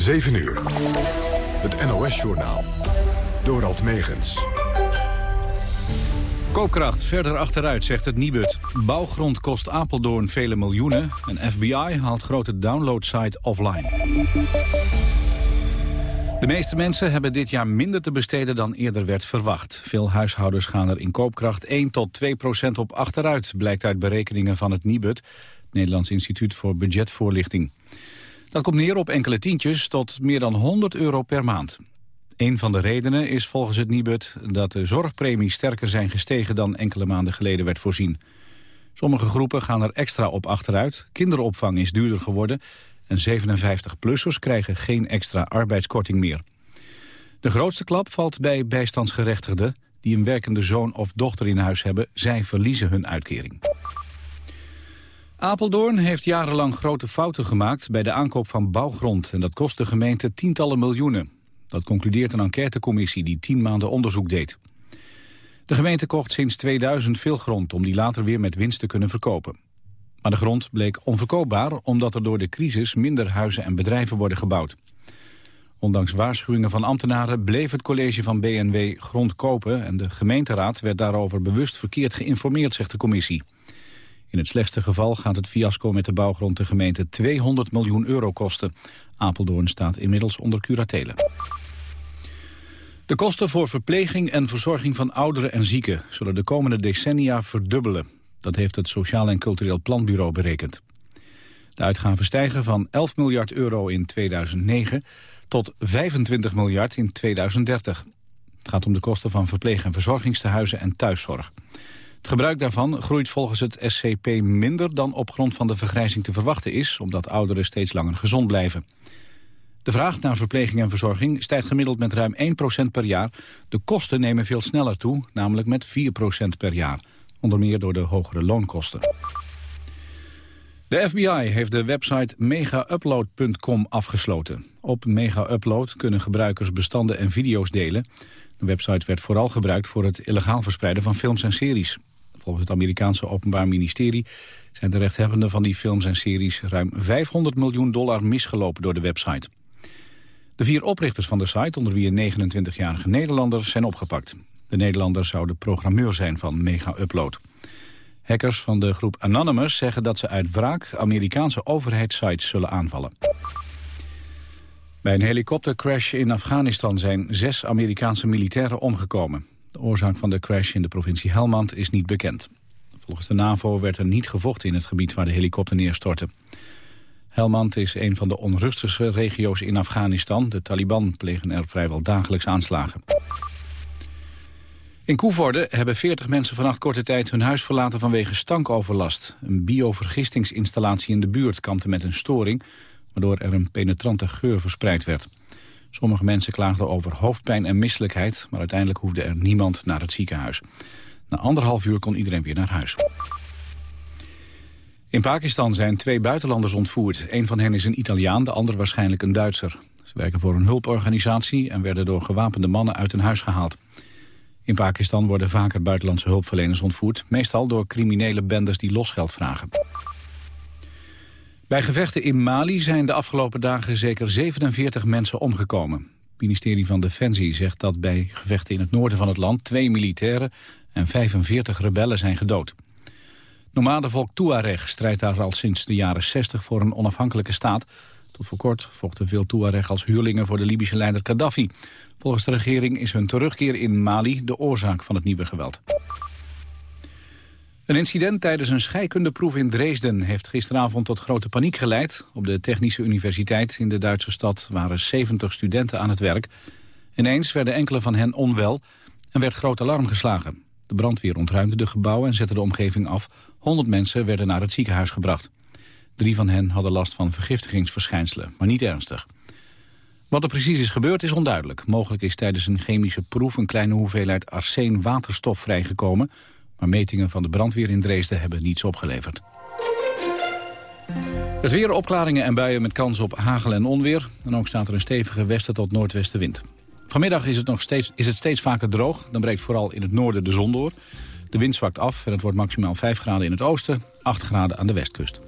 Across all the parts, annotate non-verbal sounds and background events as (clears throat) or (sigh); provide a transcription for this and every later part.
7 uur. Het NOS-journaal. Dorald Megens. Koopkracht verder achteruit, zegt het Nibud. Bouwgrond kost Apeldoorn vele miljoenen... en FBI haalt grote downloadsite offline. De meeste mensen hebben dit jaar minder te besteden dan eerder werd verwacht. Veel huishoudens gaan er in koopkracht 1 tot 2 procent op achteruit... blijkt uit berekeningen van het Nibud, het Nederlands Instituut voor Budgetvoorlichting. Dat komt neer op enkele tientjes tot meer dan 100 euro per maand. Een van de redenen is volgens het Nibud dat de zorgpremies sterker zijn gestegen dan enkele maanden geleden werd voorzien. Sommige groepen gaan er extra op achteruit, kinderopvang is duurder geworden en 57-plussers krijgen geen extra arbeidskorting meer. De grootste klap valt bij bijstandsgerechtigden die een werkende zoon of dochter in huis hebben. Zij verliezen hun uitkering. Apeldoorn heeft jarenlang grote fouten gemaakt bij de aankoop van bouwgrond. En dat kost de gemeente tientallen miljoenen. Dat concludeert een enquêtecommissie die tien maanden onderzoek deed. De gemeente kocht sinds 2000 veel grond om die later weer met winst te kunnen verkopen. Maar de grond bleek onverkoopbaar omdat er door de crisis minder huizen en bedrijven worden gebouwd. Ondanks waarschuwingen van ambtenaren bleef het college van BNW grond kopen... en de gemeenteraad werd daarover bewust verkeerd geïnformeerd, zegt de commissie. In het slechtste geval gaat het fiasco met de bouwgrond de gemeente 200 miljoen euro kosten. Apeldoorn staat inmiddels onder curatelen. De kosten voor verpleging en verzorging van ouderen en zieken... zullen de komende decennia verdubbelen. Dat heeft het Sociaal en Cultureel Planbureau berekend. De uitgaven stijgen van 11 miljard euro in 2009 tot 25 miljard in 2030. Het gaat om de kosten van verpleeg- en verzorgingstehuizen en thuiszorg. Het gebruik daarvan groeit volgens het SCP minder dan op grond van de vergrijzing te verwachten is, omdat ouderen steeds langer gezond blijven. De vraag naar verpleging en verzorging stijgt gemiddeld met ruim 1% per jaar. De kosten nemen veel sneller toe, namelijk met 4% per jaar. Onder meer door de hogere loonkosten. De FBI heeft de website megaupload.com afgesloten. Op MegaUpload kunnen gebruikers bestanden en video's delen. De website werd vooral gebruikt voor het illegaal verspreiden van films en series. Volgens het Amerikaanse Openbaar Ministerie zijn de rechthebbenden van die films en series ruim 500 miljoen dollar misgelopen door de website. De vier oprichters van de site, onder wie een 29-jarige Nederlander, zijn opgepakt. De Nederlander zou de programmeur zijn van Mega Upload. Hackers van de groep Anonymous zeggen dat ze uit wraak Amerikaanse overheidssites zullen aanvallen. Bij een helikoptercrash in Afghanistan zijn zes Amerikaanse militairen omgekomen. De oorzaak van de crash in de provincie Helmand is niet bekend. Volgens de NAVO werd er niet gevochten in het gebied waar de helikopter neerstortte. Helmand is een van de onrustigste regio's in Afghanistan. De Taliban plegen er vrijwel dagelijks aanslagen. In Koevoorde hebben 40 mensen vannacht korte tijd hun huis verlaten vanwege stankoverlast. Een biovergistingsinstallatie in de buurt kampte met een storing, waardoor er een penetrante geur verspreid werd. Sommige mensen klaagden over hoofdpijn en misselijkheid, maar uiteindelijk hoefde er niemand naar het ziekenhuis. Na anderhalf uur kon iedereen weer naar huis. In Pakistan zijn twee buitenlanders ontvoerd. Een van hen is een Italiaan, de ander waarschijnlijk een Duitser. Ze werken voor een hulporganisatie en werden door gewapende mannen uit hun huis gehaald. In Pakistan worden vaker buitenlandse hulpverleners ontvoerd... meestal door criminele bendes die losgeld vragen. Bij gevechten in Mali zijn de afgelopen dagen zeker 47 mensen omgekomen. Het ministerie van Defensie zegt dat bij gevechten in het noorden van het land... twee militairen en 45 rebellen zijn gedood. Nomadenvolk Tuareg strijdt daar al sinds de jaren 60 voor een onafhankelijke staat. Tot voor kort vochten veel Tuareg als huurlingen voor de Libische leider Gaddafi. Volgens de regering is hun terugkeer in Mali de oorzaak van het nieuwe geweld. Een incident tijdens een scheikundeproef in Dresden heeft gisteravond tot grote paniek geleid. Op de Technische Universiteit in de Duitse stad waren 70 studenten aan het werk. Ineens werden enkele van hen onwel en werd groot alarm geslagen. De brandweer ontruimde de gebouwen en zette de omgeving af. 100 mensen werden naar het ziekenhuis gebracht. Drie van hen hadden last van vergiftigingsverschijnselen, maar niet ernstig. Wat er precies is gebeurd is onduidelijk. Mogelijk is tijdens een chemische proef een kleine hoeveelheid arsen waterstof vrijgekomen... maar metingen van de brandweer in Dresden hebben niets opgeleverd. Het weer opklaringen en buien met kans op hagel en onweer. En ook staat er een stevige westen tot noordwestenwind. Vanmiddag is het, nog steeds, is het steeds vaker droog. Dan breekt vooral in het noorden de zon door. De wind zwakt af en het wordt maximaal 5 graden in het oosten, 8 graden aan de westkust.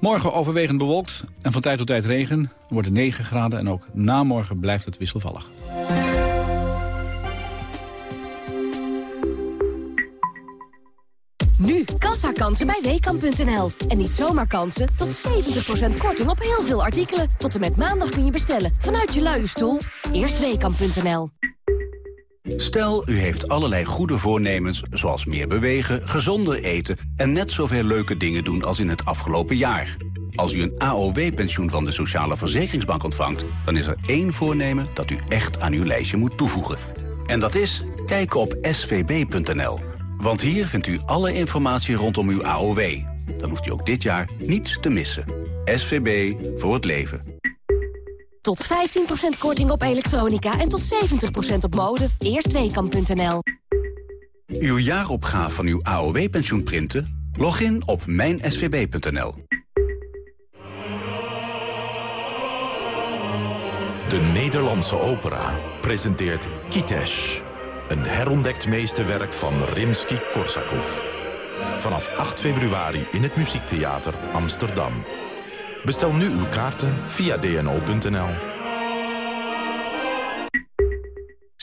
Morgen overwegend bewolkt en van tijd tot tijd regen. Er wordt 9 graden en ook na morgen blijft het wisselvallig. Nu, kassakansen bij Weekamp.nl. En niet zomaar kansen, tot 70% korting op heel veel artikelen. Tot en met maandag kun je bestellen, vanuit je luie stoel. Eerst Weekamp.nl. Stel, u heeft allerlei goede voornemens, zoals meer bewegen, gezonder eten... en net zoveel leuke dingen doen als in het afgelopen jaar. Als u een AOW-pensioen van de Sociale Verzekeringsbank ontvangt... dan is er één voornemen dat u echt aan uw lijstje moet toevoegen. En dat is kijken op svb.nl. Want hier vindt u alle informatie rondom uw AOW. Dan hoeft u ook dit jaar niets te missen. SVB voor het leven. Tot 15% korting op elektronica en tot 70% op mode. Eerstweekam.nl Uw jaaropgave van uw AOW-pensioen printen? Log in op mijnsvb.nl. De Nederlandse opera presenteert Kitesh... een herontdekt meesterwerk van Rimsky-Korsakov. Vanaf 8 februari in het Muziektheater Amsterdam. Bestel nu uw kaarten via dno.nl.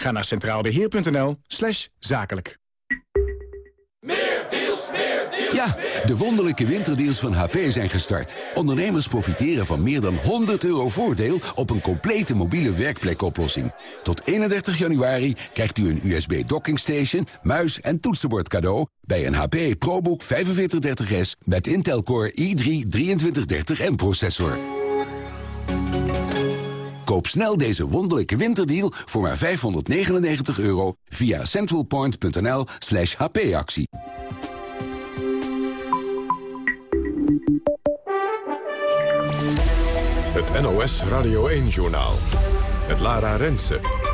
Ga naar centraalbeheer.nl slash zakelijk. Ja, de wonderlijke winterdeals van HP zijn gestart. Ondernemers profiteren van meer dan 100 euro voordeel op een complete mobiele werkplekoplossing. Tot 31 januari krijgt u een USB dockingstation, muis en toetsenbord cadeau bij een HP ProBook 4530S met Intel Core i3 2330M processor. Koop snel deze wonderlijke winterdeal voor maar 599 euro via centralpoint.nl slash hpactie. Het NOS Radio 1-journaal. Het Lara Rensen.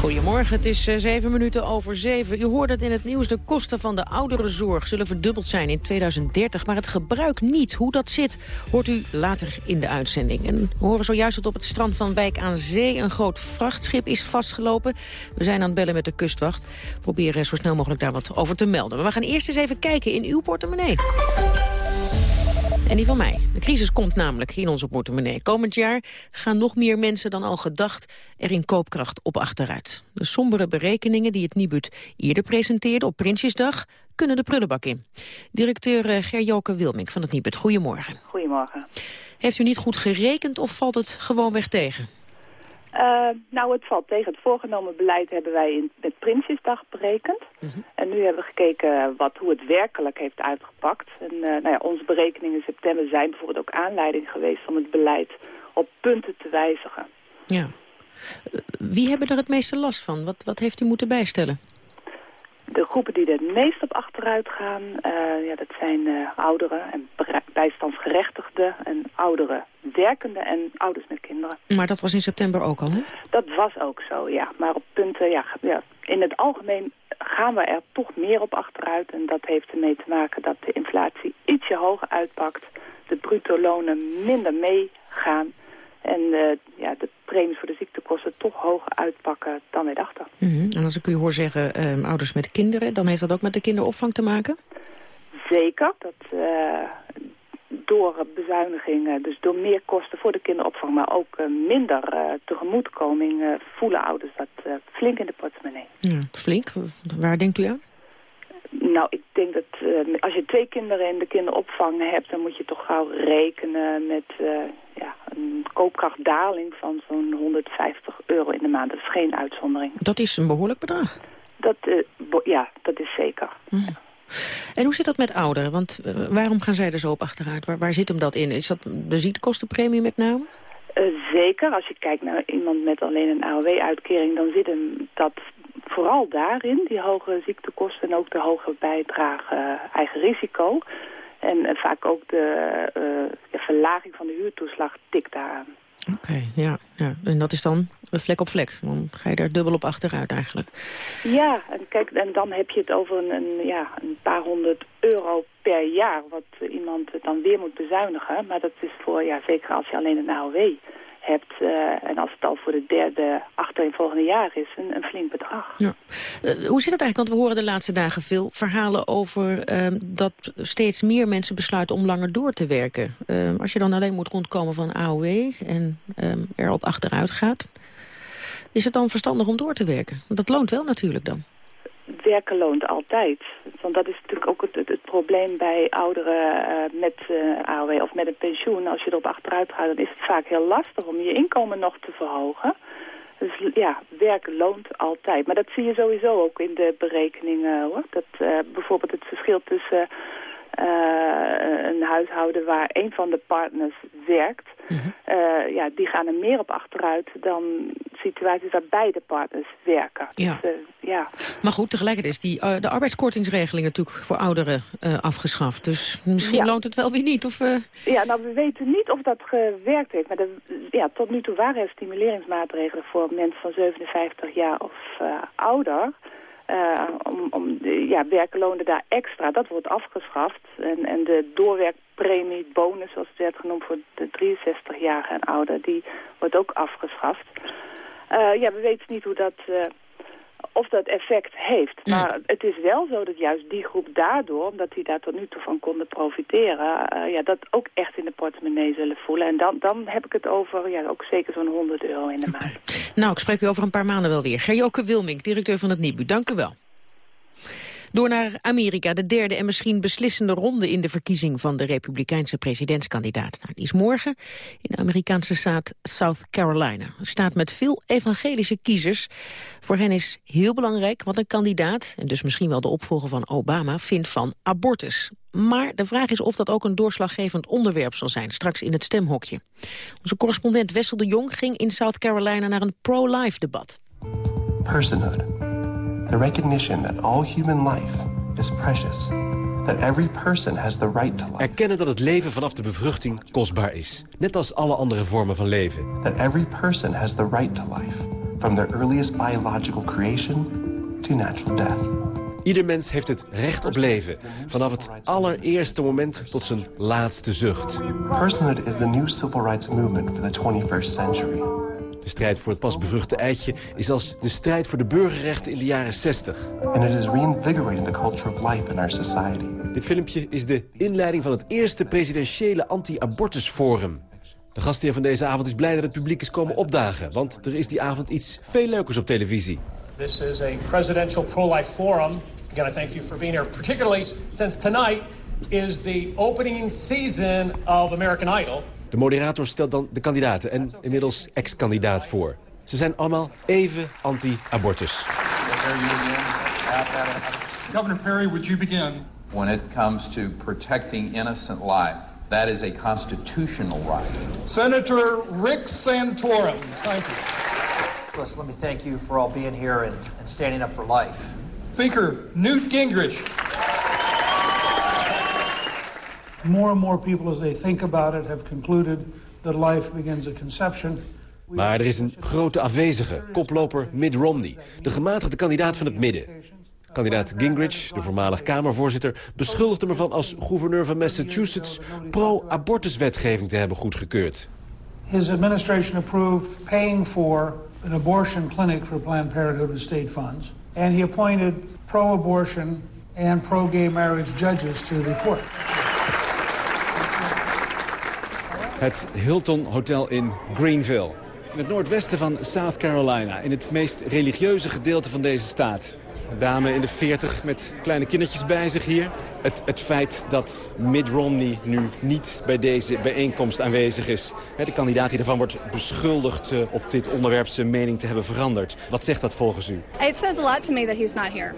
Goedemorgen, het is uh, zeven minuten over zeven. U hoort het in het nieuws. De kosten van de ouderenzorg zullen verdubbeld zijn in 2030. Maar het gebruik niet. Hoe dat zit, hoort u later in de uitzending. En we horen zojuist dat op het strand van Wijk aan Zee... een groot vrachtschip is vastgelopen. We zijn aan het bellen met de kustwacht. Proberen zo snel mogelijk daar wat over te melden. Maar we gaan eerst eens even kijken in uw portemonnee. En die van mij. De crisis komt namelijk in onze portemonnee. Komend jaar gaan nog meer mensen dan al gedacht er in koopkracht op achteruit. De sombere berekeningen die het Nibud eerder presenteerde op Prinsjesdag kunnen de prullenbak in. Directeur eh, Gerjoke Wilming van het Nibud, goedemorgen. Goedemorgen. Heeft u niet goed gerekend of valt het gewoon weg tegen? Uh, nou, het valt tegen. Het voorgenomen beleid hebben wij in, met Prinsjesdag berekend. Mhm. En nu hebben we gekeken wat, hoe het werkelijk heeft uitgepakt. En uh, nou ja, onze berekeningen in september zijn bijvoorbeeld ook aanleiding geweest om het beleid op punten te wijzigen. Ja. Wie hebben er het meeste last van? Wat, wat heeft u moeten bijstellen? De groepen die er het meest op achteruit gaan, uh, ja, dat zijn uh, ouderen en bijstandsgerechtigden en ouderen werkenden en ouders met kinderen. Maar dat was in september ook al, hè? Dat was ook zo, ja. Maar op punten, ja, ja in het algemeen gaan we er toch meer op achteruit. En dat heeft ermee te maken dat de inflatie ietsje hoger uitpakt. De bruto lonen minder meegaan. En uh, ja, de premies voor de ziektekosten toch hoger uitpakken dan wij dachten. Mm -hmm. En als ik u hoor zeggen um, ouders met kinderen, dan heeft dat ook met de kinderopvang te maken? Zeker. Dat, uh, door bezuinigingen, dus door meer kosten voor de kinderopvang, maar ook uh, minder tegemoetkoming, voelen ouders dat flink in de portemonnee. Ja, flink? Waar denkt u aan? Nou, ik denk dat uh, als je twee kinderen in de kinderopvang hebt... dan moet je toch gauw rekenen met uh, ja, een koopkrachtdaling van zo'n 150 euro in de maand. Dat is geen uitzondering. Dat is een behoorlijk bedrag. Dat, uh, ja, dat is zeker. Mm. Ja. En hoe zit dat met ouderen? Want waarom gaan zij er zo op achteruit? Waar, waar zit hem dat in? Is dat de ziektekostenpremie met name? zeker. Als je kijkt naar iemand met alleen een AOW-uitkering... dan zit hem dat vooral daarin, die hoge ziektekosten en ook de hoge bijdrage eigen risico. En vaak ook de, de verlaging van de huurtoeslag tikt daaraan. Oké, ja, ja. En dat is dan vlek op vlek. Dan ga je daar dubbel op achteruit eigenlijk. Ja, en kijk, en dan heb je het over een, een ja, een paar honderd euro per jaar... wat iemand dan weer moet bezuinigen. Maar dat is voor, ja, zeker als je alleen een AOW hebt... Uh, en als het al voor de derde achtereenvolgende jaar is, een, een flink bedrag. Ja. Uh, hoe zit het eigenlijk? Want we horen de laatste dagen veel verhalen over uh, dat steeds meer mensen besluiten om langer door te werken. Ehm, als je dan alleen moet rondkomen van AOW en ehm, erop achteruit gaat... is het dan verstandig om door te werken? Want dat loont wel natuurlijk dan werken loont altijd. Want dat is natuurlijk ook het, probleem bij ouderen uh, met uh, AOW of met een pensioen. Als je erop achteruit gaat, dan is het vaak heel lastig om je inkomen nog te verhogen. Dus ja, werk loont altijd. Maar dat zie je sowieso ook in de berekeningen. hoor. Dat uh, bijvoorbeeld het verschil tussen een huishouden waar een van de partners werkt... Uh, ja, die gaan er meer op achteruit dan situaties waar beide partners werken. Ja. Dus, uh, ja. Maar goed, tegelijkertijd is die, de arbeidskortingsregeling natuurlijk voor ouderen afgeschaft. Dus misschien ja. loont het wel weer niet. Of, Ja, nou we weten niet of dat gewerkt heeft. Maar de, ja, tot nu toe waren er stimuleringsmaatregelen voor mensen van 57 jaar of ouder... Uh, om, om ja, daar extra. Dat wordt afgeschaft. En, en de doorwerkpremie, bonus, zoals het werd genoemd voor de 63-jarigen en ouder, die wordt ook afgeschaft. Uh, ja, we weten niet hoe dat, uh, of dat effect heeft. Maar het is wel zo dat juist die groep daardoor, omdat die daar tot nu toe van konden profiteren, ja, dat ook echt in de portemonnee zullen voelen. En dan, dan heb ik het over ja, ook zeker zo'n 100 euro in de maand. Nou, ik spreek u over een paar maanden wel weer. Gerjoke Wilming, directeur van het NIBU. Dank u wel. Door naar Amerika, de derde en misschien beslissende ronde in de verkiezing van de republikeinse presidentskandidaat. Nou, die is morgen in de Amerikaanse staat South Carolina. Een staat met veel evangelische kiezers. Voor hen is heel belangrijk wat een kandidaat, en dus misschien wel de opvolger van Obama, vindt van abortus. Maar de vraag is of dat ook een doorslaggevend onderwerp zal zijn, straks in het stemhokje. Onze correspondent Wessel de Jong ging in South Carolina naar een pro-life debat. Personhood. The recognition that all human life is precious. That every person has the right to life. Erkennen dat het leven vanaf de bevruchting kostbaar is. Net als alle andere vormen van leven. That every person has the right to life. From their earliest biological creation to natural death. Ieder mens heeft het recht op leven. Vanaf het allereerste moment tot zijn laatste zucht. Personhood is the new civil rights movement for the 21st century. De strijd voor het pas bevruchte eitje is als de strijd voor de burgerrechten in de jaren 60. And it is reinvigorating the culture of life in our society. Dit filmpje is de inleiding van het eerste presidentiële anti-abortusforum. De gastheer van deze avond is blij dat het publiek is komen opdagen, want er is die avond iets veel leukers op televisie. This is a presidential pro-life forum. Again, I thank you for being here, particularly since tonight is the opening season of American Idol. De moderator stelt dan de kandidaten en inmiddels ex-kandidaat voor. Ze zijn allemaal even anti-abortus. Governor Perry, would you begin? When it comes to protecting innocent life, that is a constitutional right. Senator Rick Santorum, thank you. First, let me thank you for all being here and, and standing up for life. Speaker Newt Gingrich. More and more people, as they think about it, have concluded that life begins at conception. Maar er is een grote afwezige, koploper Mitt Romney, de gematigde kandidaat van het midden. Kandidaat Gingrich, de voormalig Kamervoorzitter, beschuldigt hem ervan als gouverneur van Massachusetts pro-abortuswetgeving te hebben goedgekeurd. His administration approved paying for an abortion clinic for Planned Parenthood with state funds. And he appointed pro-abortion and pro-gay marriage judges to the court. Het Hilton Hotel in Greenville. In het noordwesten van South Carolina, in het meest religieuze gedeelte van deze staat. Een dame in de 40 met kleine kindertjes bij zich hier. Het, het feit dat Mitt Romney nu niet bij deze bijeenkomst aanwezig is. De kandidaat die ervan wordt beschuldigd eh, op dit onderwerp zijn mening te hebben veranderd. Wat zegt dat volgens u? It says a lot to me that he's not here.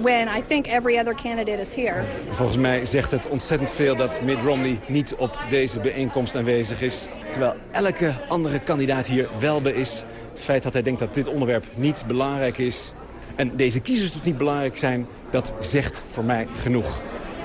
When I think every other candidate is here. Volgens mij zegt het ontzettend veel dat Mitt Romney niet op deze bijeenkomst aanwezig is. Terwijl elke andere kandidaat hier wel bij is. Het feit dat hij denkt dat dit onderwerp niet belangrijk is... en deze kiezers dus niet belangrijk zijn, dat zegt voor mij genoeg.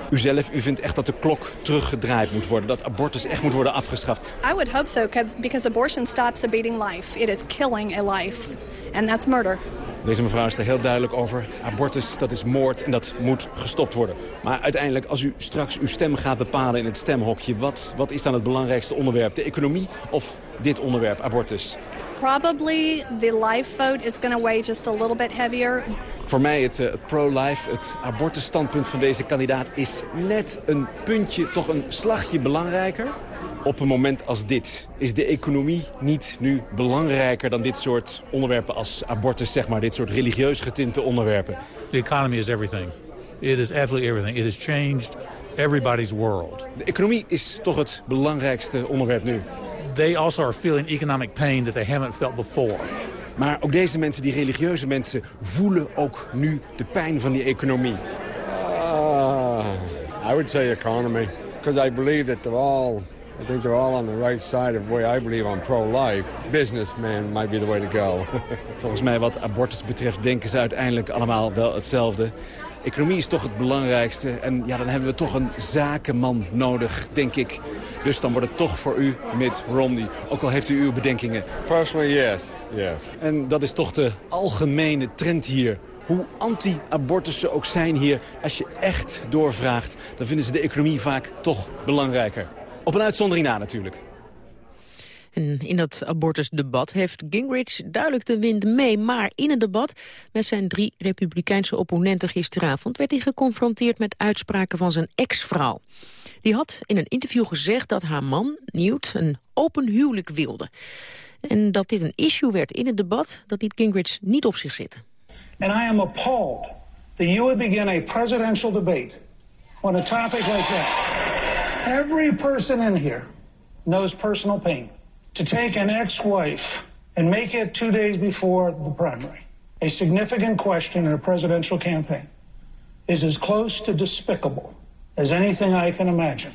U zelf, u vindt echt dat de klok teruggedraaid moet worden. Dat abortus echt moet worden afgeschaft. I would hope so, because abortion stops a beating life. It is killing a life. And that's murder. Deze mevrouw is er heel duidelijk over. Abortus, dat is moord en dat moet gestopt worden. Maar uiteindelijk, als u straks uw stem gaat bepalen in het stemhokje... wat, wat is dan het belangrijkste onderwerp? De economie of dit onderwerp, abortus? Probably the life vote is going to weigh just a little bit heavier. Voor mij het, uh, pro-life, het abortusstandpunt van deze kandidaat... is net een puntje, toch een slagje belangrijker op een moment als dit? Is de economie niet nu belangrijker dan dit soort onderwerpen als abortus, zeg maar, dit soort religieus getinte onderwerpen? The economy is everything. It is absolutely everything. It has changed everybody's world. De economie is toch het belangrijkste onderwerp nu. They also are feeling economic pain that they haven't felt before. Maar ook deze mensen, die religieuze mensen, voelen ook nu de pijn van die economie. Uh, I would say economy. Because I believe that they're all I think they're all on the right side of where I believe on pro-life. Businessman might be the way to go. (laughs) Volgens mij wat abortus betreft denken ze uiteindelijk allemaal wel hetzelfde. Economie is toch het belangrijkste. En ja, dan hebben we toch een zakenman nodig, denk ik. Dus dan wordt het toch voor u Mitt Romney. Ook al heeft u uw bedenkingen. Personally, yes. yes. En dat is toch de algemene trend hier. Hoe anti-abortus ze ook zijn hier, als je echt doorvraagt... dan vinden ze de economie vaak toch belangrijker. Op een uitzondering na natuurlijk. En in dat abortusdebat heeft Gingrich duidelijk de wind mee. Maar in het debat met zijn drie republikeinse opponenten gisteravond... werd hij geconfronteerd met uitspraken van zijn ex-vrouw. Die had in een interview gezegd dat haar man, Newt, een open huwelijk wilde. En dat dit een issue werd in het debat, dat liet Gingrich niet op zich zitten. And I am appalled that you would begin a presidential debate on a topic like that. Every person in here knows personal pain. To take an ex wife and make it two days before the primary a significant question in a presidential campaign is as close to despicable as anything I can imagine.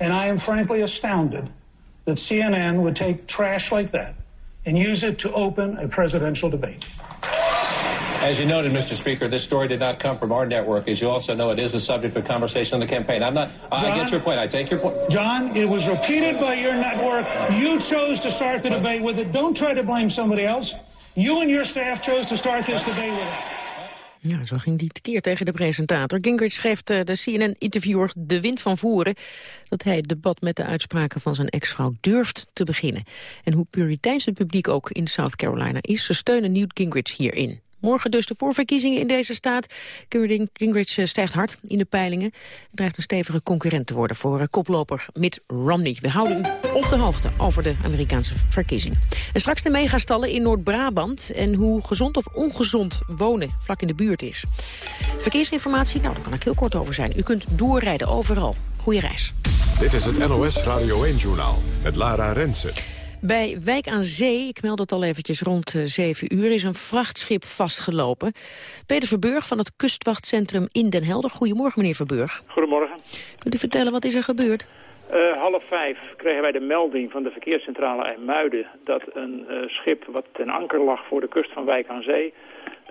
And I am frankly astounded that CNN would take trash like that and use it to open a presidential debate. As you noted, Mr. Speaker, this story did not come from our network. As you also know, it is the subject of conversation in the campaign. I'm not. John, I get your point. I take your point. John, it was repeated by your network. You chose to start the debate with it. Don't try to blame somebody else. You and your staff chose to start this debate with it. Ja, zo ging die keer tegen de presentator. Gingrich geeft uh, de CNN-interviewer de wind van voeren... dat hij het debat met de uitspraken van zijn ex-vrouw durft te beginnen. En hoe puriteins het publiek ook in South Carolina is... ze steunen Newt Gingrich hierin. Morgen dus de voorverkiezingen in deze staat. Gingrich eh, stijgt hard in de peilingen. Hij dreigt een stevige concurrent te worden voor eh, koploper Mitt Romney. We houden u op de hoogte over de Amerikaanse verkiezingen. En straks de megastallen in Noord-Brabant... en hoe gezond of ongezond wonen vlak in de buurt is. Verkeersinformatie, nou, daar kan ik heel kort over zijn. U kunt doorrijden overal. Goeie reis. Dit is het NOS Radio 1-journaal met Lara Rensen. Bij Wijk aan Zee, ik meld het al eventjes rond 7 eh, uur, is een vrachtschip vastgelopen. Peter Verburg van het kustwachtcentrum in Den Helder. Goedemorgen, meneer Verburg. Goedemorgen. Kunt u vertellen, wat is er gebeurd? Uh, half vijf kregen wij de melding van de verkeerscentrale IJmuiden... dat een uh, schip wat ten anker lag voor de kust van Wijk aan Zee...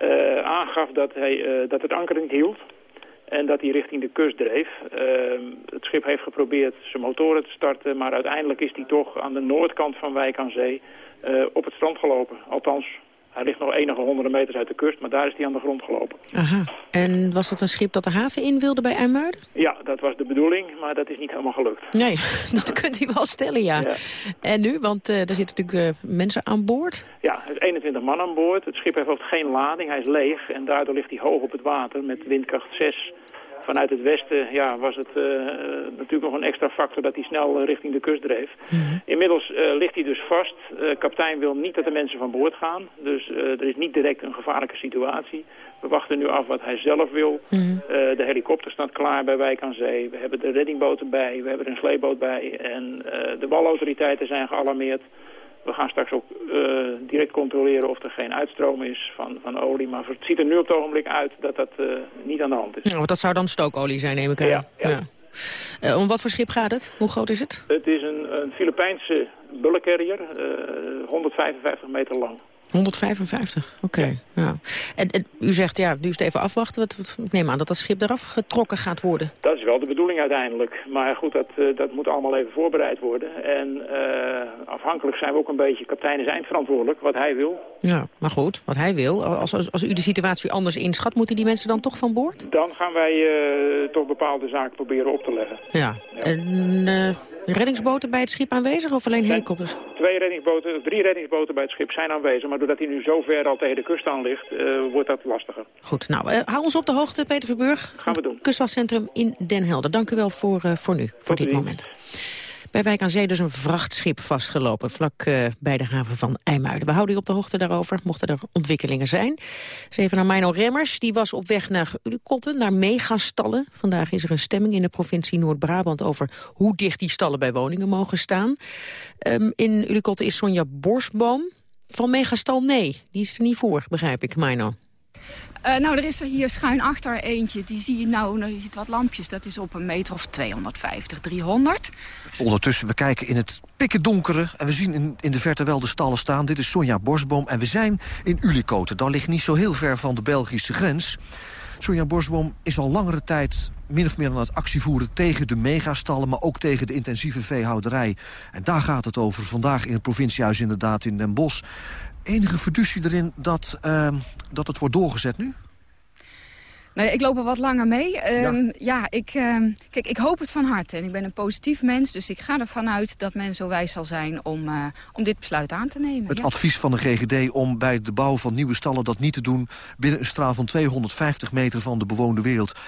Uh, aangaf dat, hij, dat het anker niet hield. En dat hij richting de kust dreef. Ehm, het schip heeft geprobeerd zijn motoren te starten... maar uiteindelijk is hij toch aan de noordkant van Wijk aan Zee uh, op het strand gelopen. Althans, hij ligt nog enige honderden meters uit de kust, maar daar is hij aan de grond gelopen. Aha. En was dat een schip dat de haven in wilde bij IJmuiden? Ja, dat was de bedoeling, maar dat is niet helemaal gelukt. Nee, (laughs) dat kunt u wel stellen, ja. En nu, want uh, er zitten natuurlijk uh, mensen aan boord? Ja, er is 21 man aan boord. Het schip heeft geen lading, hij is leeg en daardoor ligt hij hoog op het water met windkracht 6 vanuit het westen ja, was het uh, natuurlijk nog een extra factor dat hij snel uh, richting de kust dreef. Mhm. Inmiddels uh, ligt hij dus vast. kapitein wil niet dat de mensen van boord gaan. Dus er is niet direct een gevaarlijke situatie. We wachten nu af wat hij zelf wil. Mhm. de helikopter staat klaar bij Wijk aan Zee. We hebben de reddingboten bij. We hebben een sleeboot bij. En de walautoriteiten zijn gealarmeerd. We gaan straks ook uh, direct controleren of er geen uitstroom is van, van olie. Maar het ziet er nu op het ogenblik uit dat dat uh, niet aan de hand is. Ja, want dat zou dan stookolie zijn, neem ik aan. Ja. ja. ja. Uh, om wat voor schip gaat het? Hoe groot is het? Het is een, een Filipijnse bullencarrier, 155 meter lang. 155, oké. Ja. En, en, u zegt, ja, nu is het even afwachten. Wat, wat, ik neem aan dat dat schip eraf getrokken gaat worden. Dat is wel de bedoeling uiteindelijk. Maar goed, dat, uh, dat moet allemaal even voorbereid worden. En uh, afhankelijk zijn we ook een beetje... kapitein is eindverantwoordelijk, wat hij wil. Ja, maar goed, wat hij wil. Als, als, als u de situatie anders inschat, moeten die mensen dan toch van boord? Dan gaan wij uh, toch bepaalde zaken proberen op te leggen. Ja, ja. en reddingsboten bij het schip aanwezig of alleen helikopters? Twee reddingsboten, drie reddingsboten bij het schip zijn aanwezig. Maar doordat hij nu zo ver al tegen de kust aan ligt, uh, wordt dat lastiger. Goed, nou, uh, hou ons op de hoogte, Peter Verburg. Gaan we doen. Kustwachtcentrum in Den Helder. Dank u wel voor, uh, voor nu, voor dit moment. Bij Wijk aan Zee dus een vrachtschip vastgelopen... vlak uh, bij de haven van IJmuiden. We houden u op de hoogte daarover, mochten er ontwikkelingen zijn. Dus even naar Mino Remmers. Die was op weg naar Ulikotten, naar megastallen. Vandaag is er een stemming in de provincie Noord-Brabant... over hoe dicht die stallen bij woningen mogen staan. Um, in Ulikotten is Sonja Borsboom. Van megastal nee, die is er niet voor, begrijp ik, Mino. Uh, nou, er is er hier schuin achter eentje. Die zie je nou, nou je ziet wat lampjes. Dat is op een meter of 250, 300. Ondertussen, we kijken in het pikken donkere... en we zien in, in de verte wel de stallen staan. Dit is Sonja Borsboom en we zijn in Ulikoten. Dat ligt niet zo heel ver van de Belgische grens. Sonja Borsboom is al langere tijd min of meer aan het actievoeren tegen de megastallen... maar ook tegen de intensieve veehouderij. En daar gaat het over vandaag in het provinciehuis inderdaad in Den Bosch enige fiducie erin dat, uh, dat het wordt doorgezet nu? Nou, ik loop er wat langer mee. Um, ja. ja, ik, uh, kijk, ik hoop het van harte. En ik ben een positief mens, dus ik ga ervan uit dat men zo wijs zal zijn om, uh, om dit besluit aan te nemen. Het ja. advies van de GGD om bij de bouw van nieuwe stallen dat niet te doen... binnen een straal van 250 meter van de bewoonde wereld.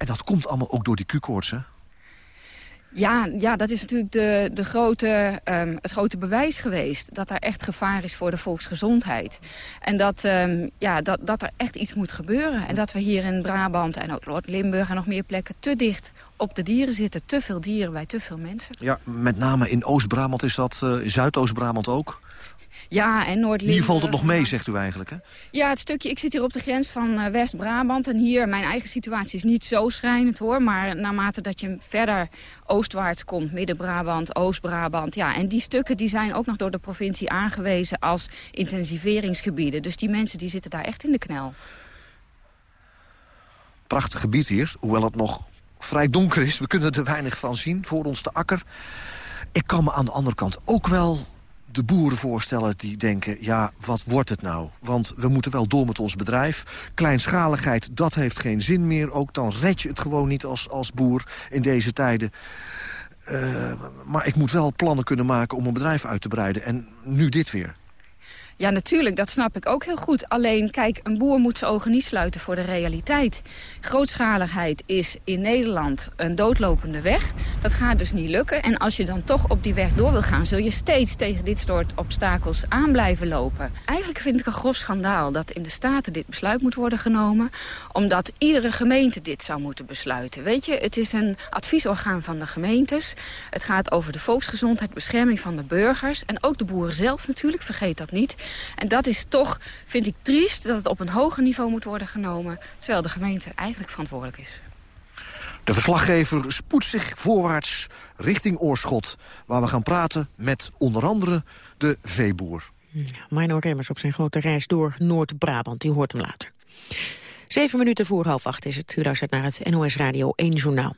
En dat komt allemaal ook door die Q-koorts, hè? Ja, ja, dat is natuurlijk de, de grote, um, het grote bewijs geweest... dat er echt gevaar is voor de volksgezondheid. En dat, um, ja, dat, dat er echt iets moet gebeuren. En dat we hier in Brabant en ook Noord-Limburg en nog meer plekken... te dicht op de dieren zitten. Te veel dieren bij te veel mensen. Ja, met name in Oost-Brabant is dat, uh, Zuidoost-Brabant ook... Ja, en Noord-Limburg. Hier valt het nog mee, zegt u eigenlijk, hè? Ja, het stukje, ik zit hier op de grens van uh, West-Brabant. En hier, mijn eigen situatie is niet zo schrijnend, hoor. Maar naarmate dat je verder oostwaarts komt, Midden-Brabant, Oost-Brabant... ja, en die stukken die zijn ook nog door de provincie aangewezen als intensiveringsgebieden. Dus die mensen die zitten daar echt in de knel. Prachtig gebied hier, hoewel het nog vrij donker is. We kunnen er weinig van zien, voor ons de akker. Ik kan me aan de andere kant ook wel de boeren voorstellen die denken... ja, wat wordt het nou? Want we moeten wel door met ons bedrijf. Kleinschaligheid, dat heeft geen zin meer. Ook dan red je het gewoon niet als, als boer in deze tijden. Uh, maar ik moet wel plannen kunnen maken om een bedrijf uit te breiden. En nu dit weer. Ja, natuurlijk, dat snap ik ook heel goed. Alleen, kijk, een boer moet zijn ogen niet sluiten voor de realiteit. Grootschaligheid is in Nederland een doodlopende weg. Dat gaat dus niet lukken. En als je dan toch op die weg door wil gaan... zul je steeds tegen dit soort obstakels aan blijven lopen. Eigenlijk vind ik een grof schandaal dat in de Staten dit besluit moet worden genomen... omdat iedere gemeente dit zou moeten besluiten. Weet je, het is een adviesorgaan van de gemeentes. Het gaat over de volksgezondheid, bescherming van de burgers... en ook de boeren zelf natuurlijk, vergeet dat niet... En dat is toch, vind ik triest, dat het op een hoger niveau moet worden genomen... terwijl de gemeente eigenlijk verantwoordelijk is. De verslaggever spoedt zich voorwaarts richting Oorschot... waar we gaan praten met onder andere de veeboer. Mino Remmers op zijn grote reis door Noord-Brabant. Die hoort hem later. Zeven minuten voor half acht is het. U luistert naar het NOS Radio 1 Journaal.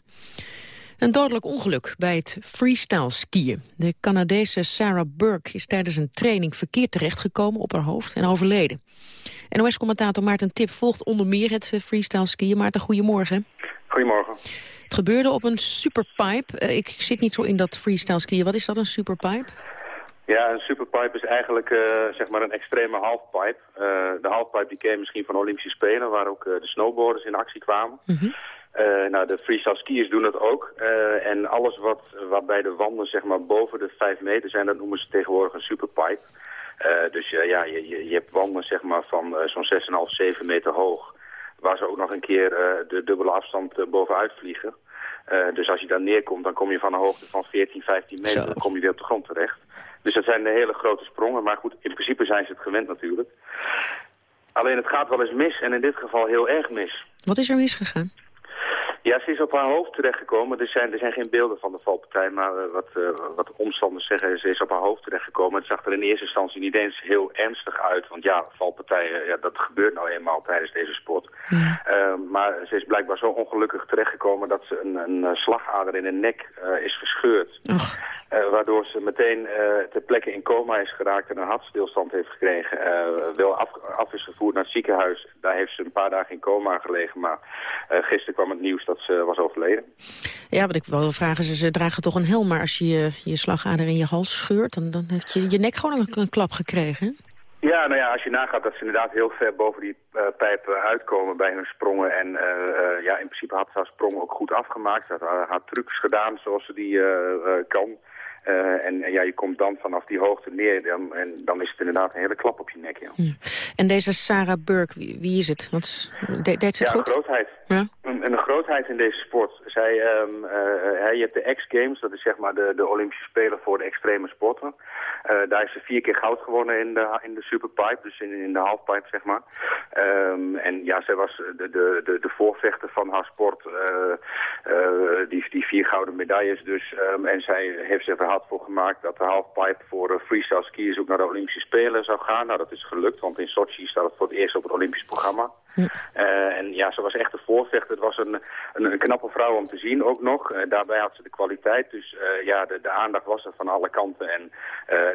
Een dodelijk ongeluk bij het freestyle skiën. De Canadese Sarah Burke is tijdens een training verkeerd terechtgekomen op haar hoofd en overleden. NOS-commentator Maarten Tip volgt onder meer het freestyle skiën. Maarten, goedemorgen. Goedemorgen. Het gebeurde op een superpipe. Uh, ik zit niet zo in dat freestyle skiën. Wat is dat, een superpipe? Ja, een superpipe is eigenlijk uh, zeg maar een extreme halfpipe. Uh, de halfpipe die ken je misschien van Olympische Spelen, waar ook de snowboarders in actie kwamen. Mm -hmm. Uh, nou, de freestyle skiers doen dat ook. Uh, en alles wat, waarbij de wanden zeg maar boven de 5 meter zijn, dat noemen ze tegenwoordig een superpipe. Uh, dus ja, je, je, je, hebt wanden zeg maar van zo'n 6,5, 7 meter hoog. Waar ze ook nog een keer de dubbele afstand bovenuit vliegen. dus als je daar neerkomt, dan kom je van een hoogte van 14, 15 meter. Zo. Dan kom je weer op de grond terecht. Dus dat zijn hele grote sprongen. Maar goed, in principe zijn ze het gewend natuurlijk. Alleen het gaat wel eens mis en in dit geval heel erg mis. Wat is er misgegaan? Ja, ze is op haar hoofd terechtgekomen. Er zijn, er zijn geen beelden van de valpartij, maar uh, wat, uh, wat omstanders zeggen, ze is op haar hoofd terechtgekomen. Het zag er in eerste instantie niet eens heel ernstig uit. Want ja, valpartijen, ja, dat gebeurt nou eenmaal tijdens deze sport. Ja. Uh, maar ze is blijkbaar zo ongelukkig terechtgekomen dat ze een, een slagader in de nek is verscheurd. Waardoor ze meteen ter plekke in coma is geraakt en een hartstilstand heeft gekregen. Wel af, af, is gevoerd naar het ziekenhuis. Daar heeft ze een paar dagen in coma gelegen. Maar gisteren kwam het nieuws dat ze was overleden. Ja, wat ik wil vragen ze, ze dragen toch een helm. Maar als je je, je slagader in je hals scheurt, dan, dan heeft je je nek gewoon een, een klap gekregen. Ja, nou ja, als je nagaat dat ze inderdaad heel ver boven die uh, pijpen uitkomen bij hun sprongen. En uh, uh, ja, in principe had ze haar sprong ook goed afgemaakt. Ze had haar, haar trucs gedaan zoals ze die kan. En, ja, je komt dan vanaf die hoogte neer dan, en dan is het inderdaad een hele klap op je nek. Ja. ja. En deze Sarah Burke, wie, wie is het? Want, de, deed ze het ja, goed? Grootheid. Ja, een, een grootheid in deze sport. Zij, um, je hebt de X-Games, dat is zeg maar de, de Olympische Spelen voor de extreme sporten. Uh, daar is ze vier keer goud gewonnen in de, in de superpipe, dus in, in de halfpipe zeg maar. Um, en ja, zij was de, de, de, de voorvechter van haar sport, die, die vier gouden medailles dus. Um, en zij heeft zich er hard voor gemaakt dat de halfpipe voor freestyle skiers ook naar de Olympische Spelen zou gaan. Nou, dat is gelukt, want in Sochi staat het voor het eerst op het Olympisch programma. Uh, en ja, ze was echt de voorvechter. Het was een, een, een knappe vrouw om te zien ook nog. Uh, daarbij had ze de kwaliteit. Dus uh, ja, de, de, aandacht was er van alle kanten. En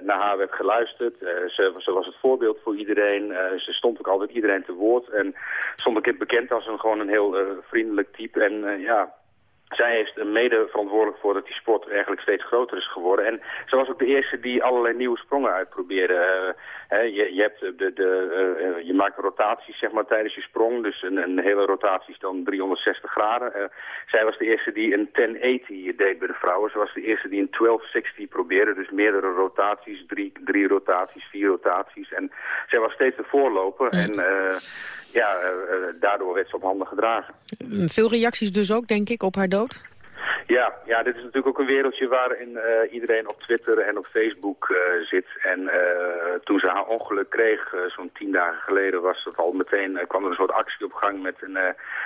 naar haar werd geluisterd. Ze, ze, was het voorbeeld voor iedereen. ze stond ook altijd iedereen te woord. En stond ook bekend als een, gewoon een heel vriendelijk type. En ja, zij heeft mede verantwoordelijk voor dat die sport eigenlijk steeds groter is geworden. En ze was ook de eerste die allerlei nieuwe sprongen uitprobeerde. Uh, hè, je, je, hebt de, de, uh, je maakt rotaties zeg maar, tijdens je sprong. Dus een, een hele rotatie is dan 360 graden. Uh, zij was de eerste die een 1080 deed bij de vrouwen. Ze was de eerste die een 1260 probeerde. Dus meerdere rotaties, drie, drie rotaties, vier rotaties. En zij was steeds de voorloper. En ja, daardoor werd ze op handen gedragen. Veel reacties dus ook, denk ik, op haar dood? Ja, ja, dit is natuurlijk ook een wereldje waarin uh, iedereen op Twitter en op Facebook uh, zit. En uh, toen ze haar ongeluk kreeg, zo'n tien dagen geleden, was het al meteen, kwam er een soort actie op gang met een,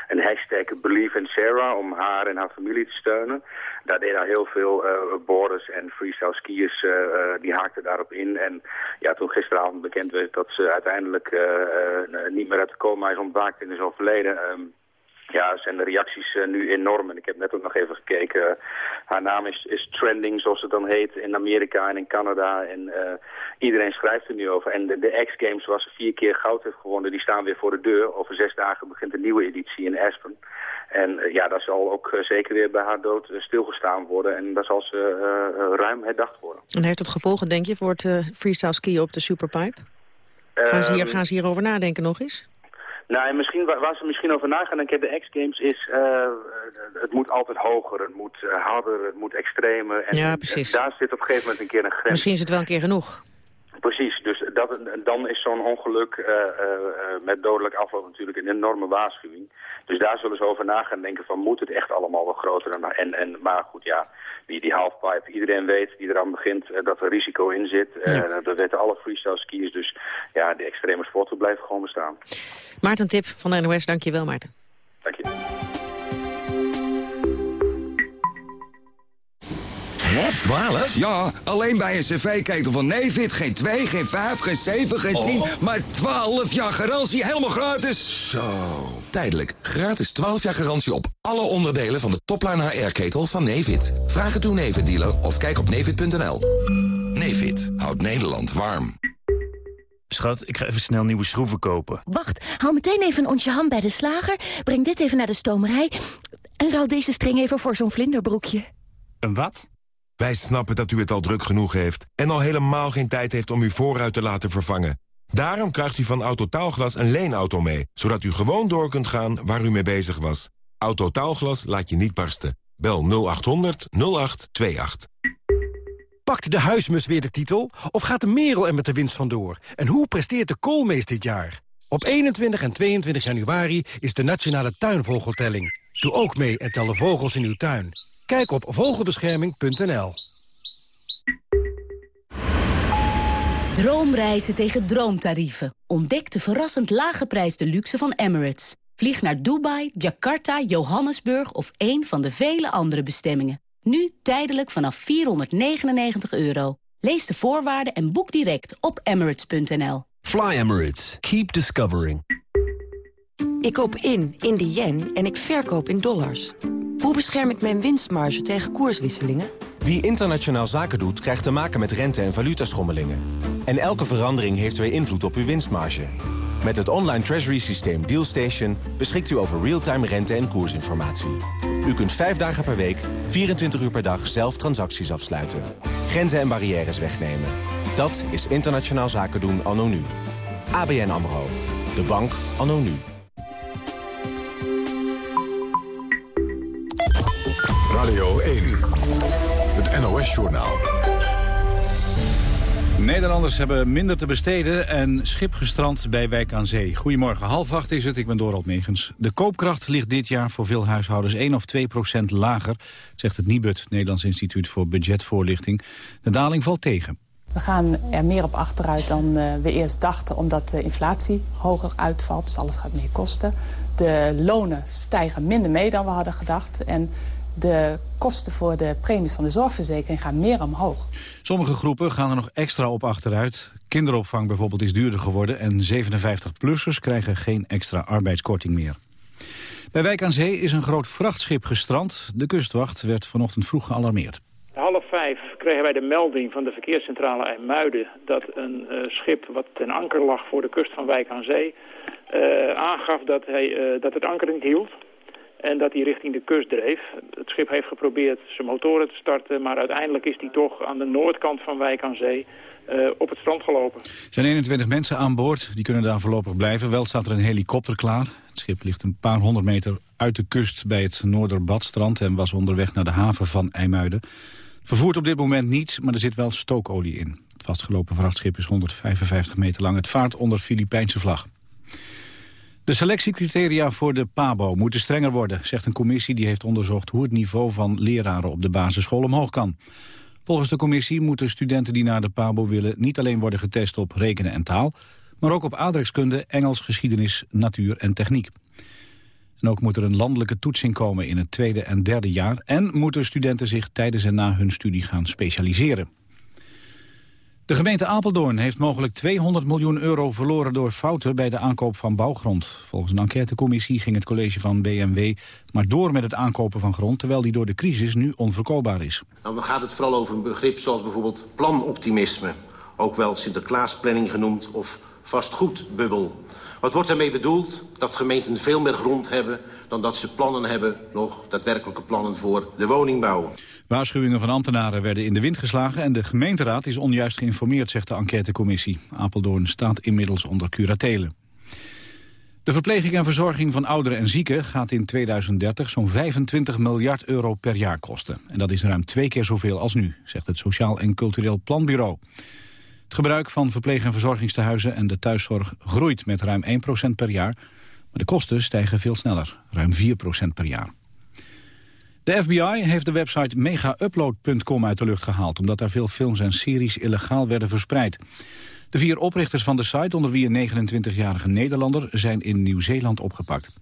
een hashtag Believe in Sarah om haar en haar familie te steunen. Daar deden heel veel boarders en freestyle skiers, die haakten daarop in. En ja, toen gisteravond bekend werd dat ze uiteindelijk niet meer uit de coma is ontwaakt en is overleden... Um, ja, zijn de reacties uh, nu enorm. En ik heb net ook nog even gekeken. Uh, haar naam is, is trending, zoals het dan heet, in Amerika en in Canada. En uh, iedereen schrijft er nu over. En de, de X-Games, waar ze vier keer goud heeft gewonnen, die staan weer voor de deur. Over zes dagen begint een nieuwe editie in Aspen. En ja, daar zal ook zeker weer bij haar dood stilgestaan worden. En daar zal ze ruim herdacht worden. En heeft dat gevolgen, denk je, voor het freestyle skiën op de Superpipe? Gaan ze, hier, gaan ze hierover nadenken nog eens? Nou, en misschien, waar ze misschien over nagaan denken de X-Games is... Uh, het moet altijd hoger, het moet uh, harder, het moet extremer. En, ja, precies. En daar zit op een gegeven moment een keer een grens. Misschien is het wel een keer genoeg. Precies, dus dat, dan is zo'n ongeluk uh, met dodelijk afloop natuurlijk een enorme waarschuwing. Dus daar zullen ze over na gaan denken van moet het echt allemaal wel groter. En, en, en, maar goed, ja, die, die halfpipe, iedereen weet die eraan begint uh, dat er risico in zit. Ja. dat weten alle freestyle skiers, dus ja, de extreme sporten blijven gewoon bestaan. Maarten Tip van de NOS, dank je wel Maarten. Dank je. Wat? 12? Ja, alleen bij een cv-ketel van Nevid. Geen 2, geen 5, geen 7, geen 10, oh. maar 12 jaar garantie. Helemaal gratis. Zo. Tijdelijk. Gratis 12 jaar garantie op alle onderdelen van de topline HR-ketel van Nevid. Vraag het uw Nevid-dealer of kijk op nevid.nl. Nevid houdt Nederland warm. Schat, ik ga even snel nieuwe schroeven kopen. Wacht, haal meteen even een onsje ham bij de slager. Breng dit even naar de stomerij. En ruil deze string even voor zo'n vlinderbroekje. Een wat? Wij snappen dat u het al druk genoeg heeft... en al helemaal geen tijd heeft om uw voorruit te laten vervangen. Daarom krijgt u van Autotaalglas een leenauto mee... zodat u gewoon door kunt gaan waar u mee bezig was. Autotaalglas laat je niet barsten. Bel 0800 0828. Pakt de huismus weer de titel? Of gaat de merel er met de winst vandoor? En hoe presteert de koolmees dit jaar? Op 21 en 22 januari is de Nationale Tuinvogeltelling. Doe ook mee en tel de vogels in uw tuin. Kijk op vogelbescherming.nl. Droomreizen tegen droomtarieven. Ontdek de verrassend lage prijs de luxe van Emirates. Vlieg naar Dubai, Jakarta, Johannesburg of een van de vele andere bestemmingen. Nu tijdelijk vanaf 499 euro. Lees de voorwaarden en boek direct op emirates.nl. Fly Emirates. Keep discovering. Ik koop in, in de yen en ik verkoop in dollars. Hoe bescherm ik mijn winstmarge tegen koerswisselingen? Wie internationaal zaken doet, krijgt te maken met rente- en valutaschommelingen. En elke verandering heeft weer invloed op uw winstmarge. Met het online treasury systeem DealStation beschikt u over real-time rente- en koersinformatie. U kunt vijf dagen per week, 24 uur per dag zelf transacties afsluiten. Grenzen en barrières wegnemen. Dat is internationaal zaken doen anno nu. ABN AMRO. De bank anno nu. NOS-journaal. Nederlanders hebben minder te besteden en schip gestrand bij Wijk aan Zee. Goedemorgen, half acht is het, ik ben Dorald Megens. De koopkracht ligt dit jaar voor veel huishoudens 1 of 2 procent lager... zegt het NIBUD, Nederlands Instituut voor Budgetvoorlichting. De daling valt tegen. We gaan er meer op achteruit dan uh, we eerst dachten... omdat de inflatie hoger uitvalt, dus alles gaat meer kosten. De lonen stijgen minder mee dan we hadden gedacht... En de kosten voor de premies van de zorgverzekering gaan meer omhoog. Sommige groepen gaan er nog extra op achteruit. Kinderopvang bijvoorbeeld is duurder geworden... en 57-plussers krijgen geen extra arbeidskorting meer. Bij Wijk aan Zee is een groot vrachtschip gestrand. De kustwacht werd vanochtend vroeg gealarmeerd. Half vijf kregen wij de melding van de verkeerscentrale IJmuiden... dat een uh, schip wat ten anker lag voor de kust van Wijk aan Zee... Uh, aangaf dat, hij, uh, dat het anker niet hield... En dat hij richting de kust dreef. Het schip heeft geprobeerd zijn motoren te starten... maar uiteindelijk is hij toch aan de noordkant van Wijk aan Zee... Uh, op het strand gelopen. Er zijn 21 mensen aan boord, die kunnen daar voorlopig blijven. Wel staat er een helikopter klaar. Het schip ligt een paar honderd meter uit de kust bij het Noorderbadstrand... en was onderweg naar de haven van IJmuiden. Vervoert op dit moment niets, maar er zit wel stookolie in. Het vastgelopen vrachtschip is 155 meter lang. Het vaart onder Filipijnse vlag. De selectiecriteria voor de PABO moeten strenger worden, zegt een commissie die heeft onderzocht hoe het niveau van leraren op de basisschool omhoog kan. Volgens de commissie moeten studenten die naar de PABO willen niet alleen worden getest op rekenen en taal, maar ook op aardrijkskunde, Engels, geschiedenis, natuur en techniek. En ook moet er een landelijke toetsing komen in het tweede en derde jaar en moeten studenten zich tijdens en na hun studie gaan specialiseren. De gemeente Apeldoorn heeft mogelijk 200 miljoen euro verloren door fouten bij de aankoop van bouwgrond. Volgens een enquêtecommissie ging het college van BMW maar door met het aankopen van grond, terwijl die door de crisis nu onverkoopbaar is. Nou, dan gaat het vooral over een begrip zoals bijvoorbeeld planoptimisme, ook wel Sinterklaasplanning genoemd of vastgoedbubbel. Wat wordt daarmee bedoeld? Dat gemeenten veel meer grond hebben dan dat ze plannen hebben, nog daadwerkelijke plannen voor de woningbouw. Waarschuwingen van ambtenaren werden in de wind geslagen en de gemeenteraad is onjuist geïnformeerd, zegt de enquêtecommissie. Apeldoorn staat inmiddels onder curatele. De verpleging en verzorging van ouderen en zieken gaat in 2030 zo'n 25 miljard euro per jaar kosten. En dat is ruim twee keer zoveel als nu, zegt het Sociaal en Cultureel Planbureau. Het gebruik van verpleeg- en verzorgingstehuizen en de thuiszorg groeit met ruim 1% per jaar. Maar de kosten stijgen veel sneller, ruim 4% per jaar. De FBI heeft de website megaupload.com uit de lucht gehaald... omdat daar veel films en series illegaal werden verspreid. De vier oprichters van de site, onder wie een 29-jarige Nederlander... zijn in Nieuw-Zeeland opgepakt.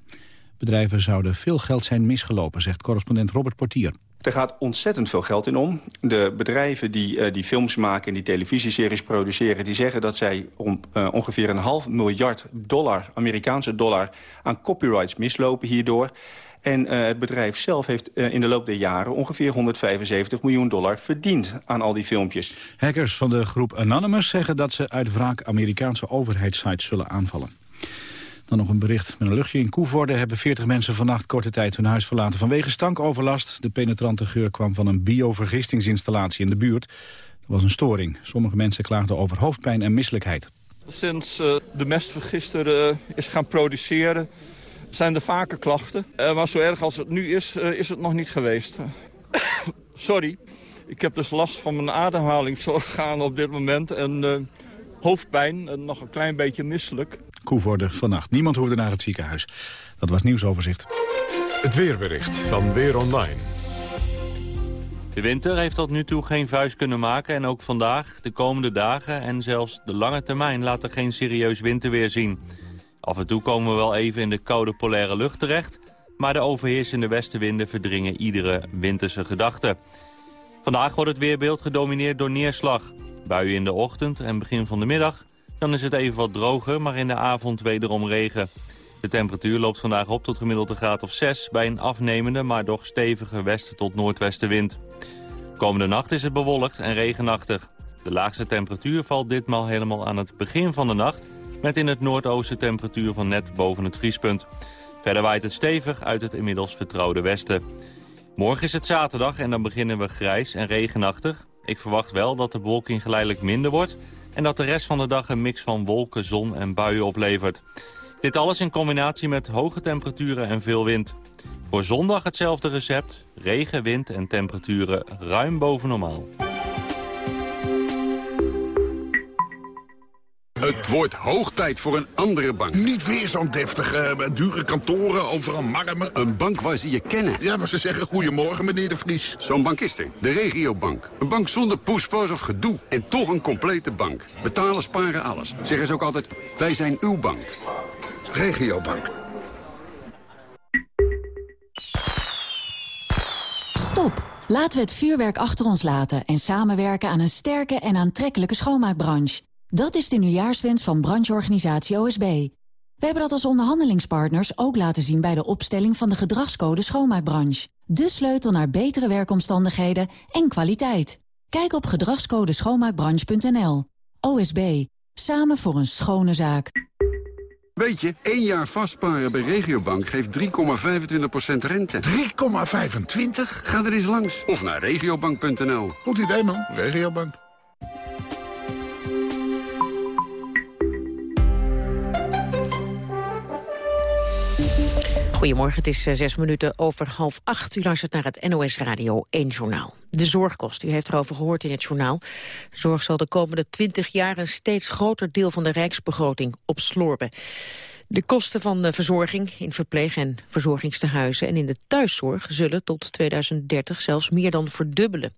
Bedrijven zouden veel geld zijn misgelopen, zegt correspondent Robert Portier. Er gaat ontzettend veel geld in om. De bedrijven die, uh, die films maken en die televisieseries produceren... die zeggen dat zij om, uh, ongeveer een half miljard dollar, Amerikaanse dollar... aan copyrights mislopen hierdoor. En uh, het bedrijf zelf heeft uh, in de loop der jaren ongeveer 175 miljoen dollar verdiend aan al die filmpjes. Hackers van de groep Anonymous zeggen dat ze uit wraak Amerikaanse overheidssites zullen aanvallen. Dan nog een bericht met een luchtje. In Koevoorde hebben 40 mensen vannacht korte tijd hun huis verlaten vanwege stankoverlast. De penetrante geur kwam van een biovergistingsinstallatie in de buurt. Er was een storing. Sommige mensen klaagden over hoofdpijn en misselijkheid. Sinds uh, de mestvergister uh, is gaan produceren zijn er vaker klachten. Uh, maar zo erg als het nu is, uh, is het nog niet geweest. (coughs) Sorry, ik heb dus last van mijn ademhalingsorgaan op dit moment. En uh, hoofdpijn en nog een klein beetje misselijk. Koevoorde vannacht. Niemand hoefde naar het ziekenhuis. Dat was nieuwsoverzicht. Het weerbericht van Weer Online. De winter heeft tot nu toe geen vuist kunnen maken en ook vandaag, de komende dagen en zelfs de lange termijn laten geen serieus winterweer zien. Af en toe komen we wel even in de koude polaire lucht terecht... maar de overheersende westenwinden verdringen iedere winterse gedachte. Vandaag wordt het weerbeeld gedomineerd door neerslag. Buien in de ochtend en begin van de middag. Dan is het even wat droger, maar in de avond wederom regen. De temperatuur loopt vandaag op tot gemiddeld een graad of 6... bij een afnemende, maar toch stevige westen tot noordwestenwind. Komende nacht is het bewolkt en regenachtig. De laagste temperatuur valt ditmaal helemaal aan het begin van de nacht... met in het noordoosten temperatuur van net boven het vriespunt. Verder waait het stevig uit het inmiddels vertrouwde westen. Morgen is het zaterdag en dan beginnen we grijs en regenachtig. Ik verwacht wel dat de bewolking geleidelijk minder wordt... en dat de rest van de dag een mix van wolken, zon en buien oplevert. Dit alles in combinatie met hoge temperaturen en veel wind. Voor zondag hetzelfde recept. Regen, wind en temperaturen ruim boven normaal. Het wordt hoog tijd voor een andere bank. Niet weer zo'n deftige, eh, dure kantoren, overal marmer. Een bank waar ze je kennen. Ja, maar ze zeggen goedemorgen, meneer de Vries. Zo'n bank is er. De regiobank. Een bank zonder poespas of gedoe. En toch een complete bank. Betalen, sparen, alles. Zeggen ze ook altijd, wij zijn uw bank. Regiobank. Stop. Laten we het vuurwerk achter ons laten en samenwerken aan een sterke en aantrekkelijke schoonmaakbranche. Dat is de nieuwjaarswens van brancheorganisatie OSB. We hebben dat als onderhandelingspartners ook laten zien bij de opstelling van de gedragscode schoonmaakbranche. De sleutel naar betere werkomstandigheden en kwaliteit. Kijk op gedragscodeschoonmaakbranche.nl. OSB. Samen voor een schone zaak. Weet je, één jaar vastparen bij Regiobank geeft 3,25% rente. 3,25? Ga er eens langs. Of naar regiobank.nl. Goed idee, man. Regiobank. Goedemorgen, het is eh, zes minuten over half acht. U luistert naar het NOS Radio 1 Journaal. De zorgkosten, u heeft erover gehoord in het journaal. Zorg zal de komende twintig jaar een steeds groter deel van de rijksbegroting opslorpen. De kosten van de verzorging in verpleeg- en verzorgingstehuizen en in de thuiszorg zullen tot 2030 zelfs meer dan verdubbelen.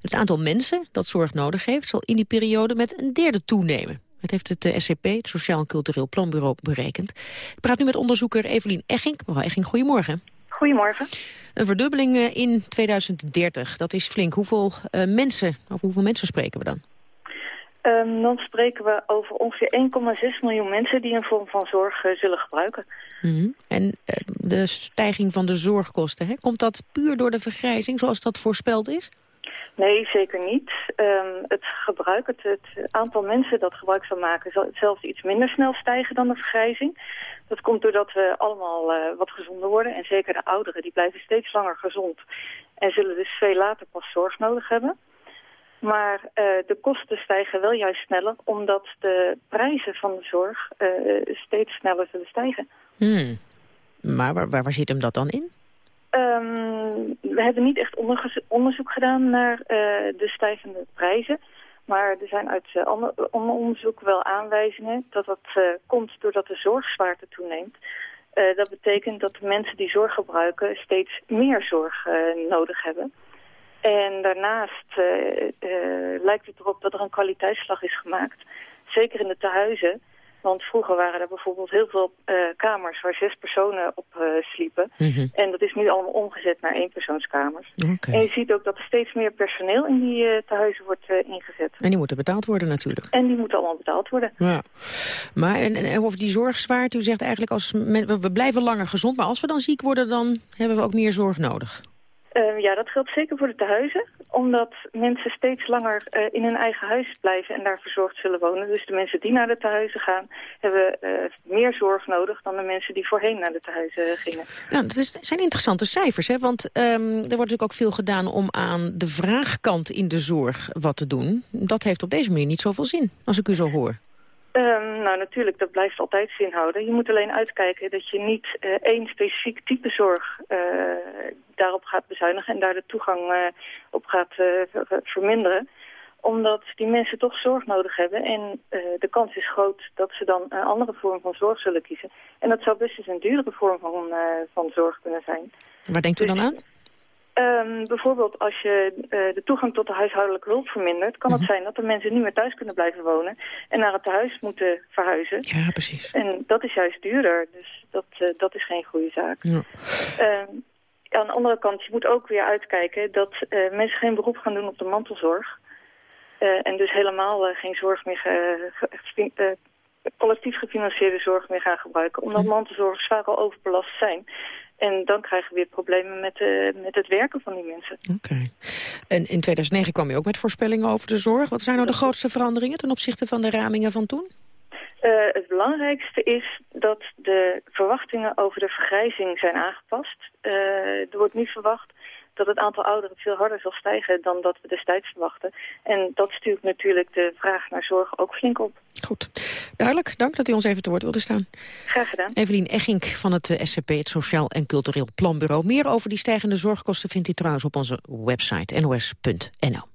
Het aantal mensen dat zorg nodig heeft zal in die periode met een derde toenemen. Dat heeft het eh, SCP, het Sociaal en Cultureel Planbureau, berekend. Ik praat nu met onderzoeker Evelien Egging. Mevrouw Egging, goedemorgen. Goedemorgen. Een verdubbeling eh, in 2030, dat is flink. Hoeveel uh, mensen, over hoeveel mensen spreken we dan? Um, dan spreken we over ongeveer 1,6 miljoen mensen die een vorm van zorg uh, zullen gebruiken. Mm -hmm. En uh, de stijging van de zorgkosten, hè? komt dat puur door de vergrijzing zoals dat voorspeld is? Nee, zeker niet. Um, het gebruik, het, aantal mensen dat gebruik zal maken... zal zelfs iets minder snel stijgen dan de vergrijzing. Dat komt doordat we allemaal uh, wat gezonder worden. En zeker de ouderen, die blijven steeds langer gezond. En zullen dus veel later pas zorg nodig hebben. Maar uh, de kosten stijgen wel juist sneller... omdat de prijzen van de zorg uh, steeds sneller zullen stijgen. Hmm. Maar waar, waar, waar zit hem dat dan in? Um, we hebben niet echt onderzoek gedaan naar uh, de stijgende prijzen. Maar er zijn uit uh, onderzoek wel aanwijzingen dat dat uh, komt doordat de zorgzwaarte toeneemt. dat betekent dat de mensen die zorg gebruiken steeds meer zorg nodig hebben. En daarnaast lijkt het erop dat er een kwaliteitsslag is gemaakt. Zeker in de tehuizen. Want vroeger waren er bijvoorbeeld heel veel uh, kamers waar zes personen op uh, sliepen. Mm -hmm. En dat is nu allemaal omgezet naar eenpersoonskamers. Okay. En je ziet ook dat er steeds meer personeel in die uh, tehuizen wordt ingezet. En die moeten betaald worden natuurlijk. En die moeten allemaal betaald worden. Ja. Maar en, en over die zorgzwaarte, u zegt eigenlijk als we, we blijven langer gezond. Maar als we dan ziek worden, dan hebben we ook meer zorg nodig. Uh, ja, dat geldt zeker voor de tehuizen. Omdat mensen steeds langer uh, in hun eigen huis blijven en daar verzorgd zullen wonen. Dus de mensen die naar de tehuizen gaan, hebben uh, meer zorg nodig dan de mensen die voorheen naar de tehuizen gingen. Ja, dat zijn interessante cijfers, hè? want um, er wordt natuurlijk ook veel gedaan om aan de vraagkant in de zorg wat te doen. Dat heeft op deze manier niet zoveel zin, als ik u zo hoor. Um, nou, natuurlijk, dat blijft altijd zin houden. Je moet alleen uitkijken dat je niet uh, één specifiek type zorg uh, daarop gaat bezuinigen... en daar de toegang uh, op gaat verminderen. Omdat die mensen toch zorg nodig hebben. En de kans is groot dat ze dan een andere vorm van zorg zullen kiezen. En dat zou best eens een duurdere vorm van, van zorg kunnen zijn. Waar denkt u dus, dan aan? Ehm, bijvoorbeeld als je uh, de toegang tot de huishoudelijke hulp vermindert... kan het Mhm. zijn dat er mensen niet meer thuis kunnen blijven wonen... en naar het tehuis moeten verhuizen. Ja, precies. En dat is juist duurder, dus dat, uh, dat is geen goede zaak. Ja. Ehm, aan de andere kant, je moet ook weer uitkijken... dat uh, mensen geen beroep gaan doen op de mantelzorg... en dus helemaal geen zorg meer... Collectief gefinancierde zorg meer gaan gebruiken. Omdat mantelzorgers vaak al overbelast zijn. En dan krijgen we weer problemen met, uh, met het werken van die mensen. Oké. Okay. En in 2009 kwam je ook met voorspellingen over de zorg. Wat zijn nou de grootste veranderingen ten opzichte van de ramingen van toen? Uh, het belangrijkste is dat de verwachtingen over de vergrijzing zijn aangepast. Uh, er wordt nu verwacht dat het aantal ouderen veel harder zal stijgen dan dat we destijds verwachten. En dat stuurt natuurlijk de vraag naar zorg ook flink op. Goed. Duidelijk. Dank dat u ons even te woord wilde staan. Graag gedaan. Evelien Echink van het uh, SCP, het Sociaal en Cultureel Planbureau. Meer over die stijgende zorgkosten vindt u trouwens op onze website nos.nl.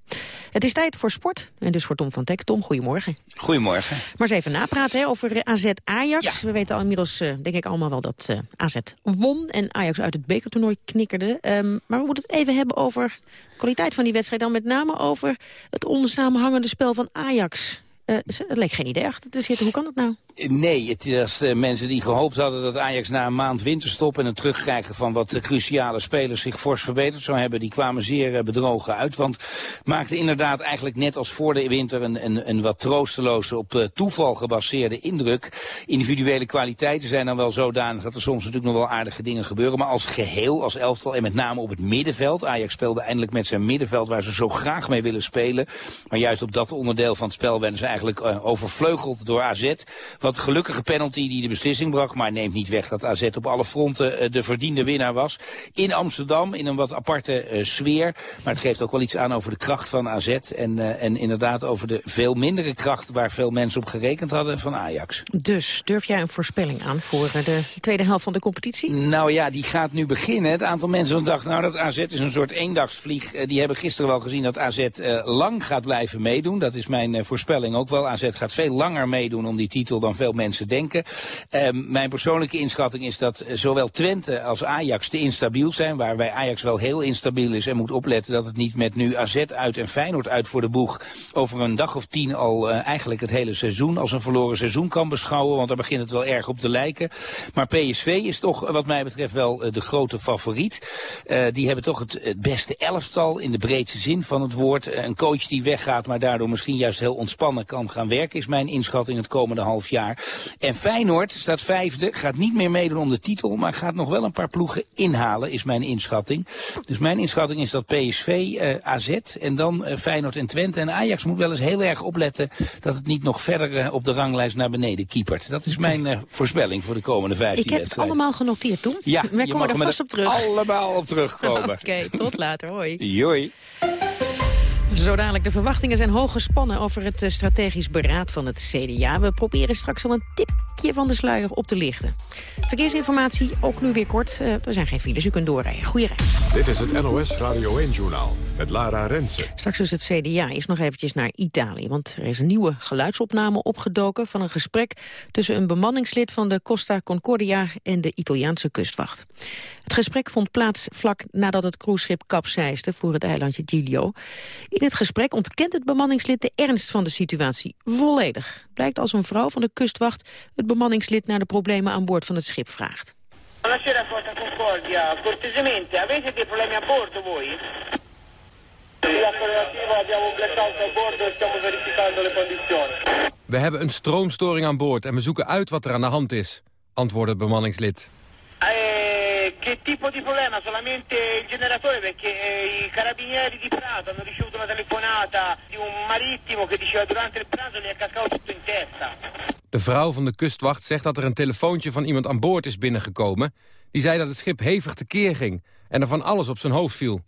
Het is tijd voor sport. En dus voor Tom van Tek. Tom, goedemorgen. Goedemorgen. Maar eens even napraten hè, over AZ Ajax. Ja. We weten al inmiddels, uh, denk ik allemaal wel, dat uh, AZ won. En Ajax uit het bekertoernooi knikkerde. Um, maar we moeten het even hebben over de kwaliteit van die wedstrijd. Dan met name over het onsamenhangende spel van Ajax. Uh, het leek geen idee achter te zitten. Hoe kan dat nou? Nee, het is uh, mensen die gehoopt hadden dat Ajax na een maand winterstop... en het terugkrijgen van wat uh, cruciale spelers zich fors verbeterd zou hebben... die kwamen zeer uh, bedrogen uit. Want maakte inderdaad eigenlijk net als voor de winter... een, een, een wat troosteloze, op toeval gebaseerde indruk. Individuele kwaliteiten zijn dan wel zodanig... dat er soms natuurlijk nog wel aardige dingen gebeuren. Maar als geheel, als elftal en met name op het middenveld... Ajax speelde eindelijk met zijn middenveld waar ze zo graag mee willen spelen. Maar juist op dat onderdeel van het spel werden ze eigenlijk overvleugeld door AZ... Wat gelukkige penalty die de beslissing bracht. Maar neemt niet weg dat AZ op alle fronten uh, de verdiende winnaar was. In Amsterdam, in een wat aparte uh, sfeer. Maar het geeft ook wel iets aan over de kracht van AZ. En, uh, en inderdaad over de veel mindere kracht waar veel mensen op gerekend hadden van Ajax. Dus durf jij een voorspelling aan voor de tweede helft van de competitie? Nou ja, die gaat nu beginnen. Het aantal mensen dachten, nou dat AZ is een soort eendagsvlieg. die hebben gisteren wel gezien dat AZ lang gaat blijven meedoen. Dat is mijn voorspelling ook wel. AZ gaat veel langer meedoen om die titel dan veel mensen denken. Um, mijn persoonlijke inschatting is dat zowel Twente als Ajax te instabiel zijn. Waarbij Ajax wel heel instabiel is en moet opletten dat het niet met nu AZ uit en Feyenoord uit voor de boeg over een dag of tien al uh, eigenlijk het hele seizoen als een verloren seizoen kan beschouwen. Want daar begint het wel erg op te lijken. Maar PSV is toch wat mij betreft wel de grote favoriet. Die hebben toch het, het, beste elftal in de breedste zin van het woord. een coach die weggaat maar daardoor misschien juist heel ontspannen kan gaan werken is mijn inschatting het komende half jaar. En Feyenoord staat vijfde, gaat niet meer meedoen om de titel, maar gaat nog wel een paar ploegen inhalen, is mijn inschatting. Dus mijn inschatting is dat PSV, uh, AZ en dan uh, Feyenoord en Twente. En Ajax moet wel eens heel erg opletten dat het niet nog verder uh, op de ranglijst naar beneden kiepert. Dat is mijn voorspelling voor de komende vijftien Ik heb het allemaal genoteerd, Tom. Ja, Wij komen er vast op terug. allemaal op terugkomen. (laughs) Oké, okay, tot later. Hoi. Joi. Zo dadelijk, de verwachtingen zijn hoog gespannen over het strategisch beraad van het CDA. We proberen straks al een tipje van de sluier op te lichten. Verkeersinformatie, ook nu weer kort. Uh, er zijn geen files, u kunt doorrijden. Goeie reis. Dit is het NOS Radio 1-journaal met Lara Rensen. Straks dus het CDA is nog eventjes naar Italië. Want er is een nieuwe geluidsopname opgedoken van een gesprek... tussen een bemanningslid van de Costa Concordia en de Italiaanse kustwacht. Het gesprek vond plaats vlak nadat het cruiseschip kapseisde voor het eilandje Giglio. In het gesprek ontkent het bemanningslid de ernst van de situatie volledig. Blijkt als een vrouw van de kustwacht het bemanningslid naar de problemen aan boord van het schip vraagt. Buonasera Costa Concordia, cortesemente, avete dei problemi a bordo voi? We hebben een stroomstoring aan boord en we zoeken uit wat er aan de hand is, antwoordde het bemanningslid. Eh, che tipo di problema? Solamente il generatore perché eh, i carabinieri di Prato hanno ricevuto una telefonata di un marittimo che diceva durante il pranzo gli è cascato tutto in testa. De vrouw van de kustwacht zegt dat er een telefoontje van iemand aan boord is binnengekomen. Die zei dat het schip hevig tekeer ging en er van alles op zijn hoofd viel.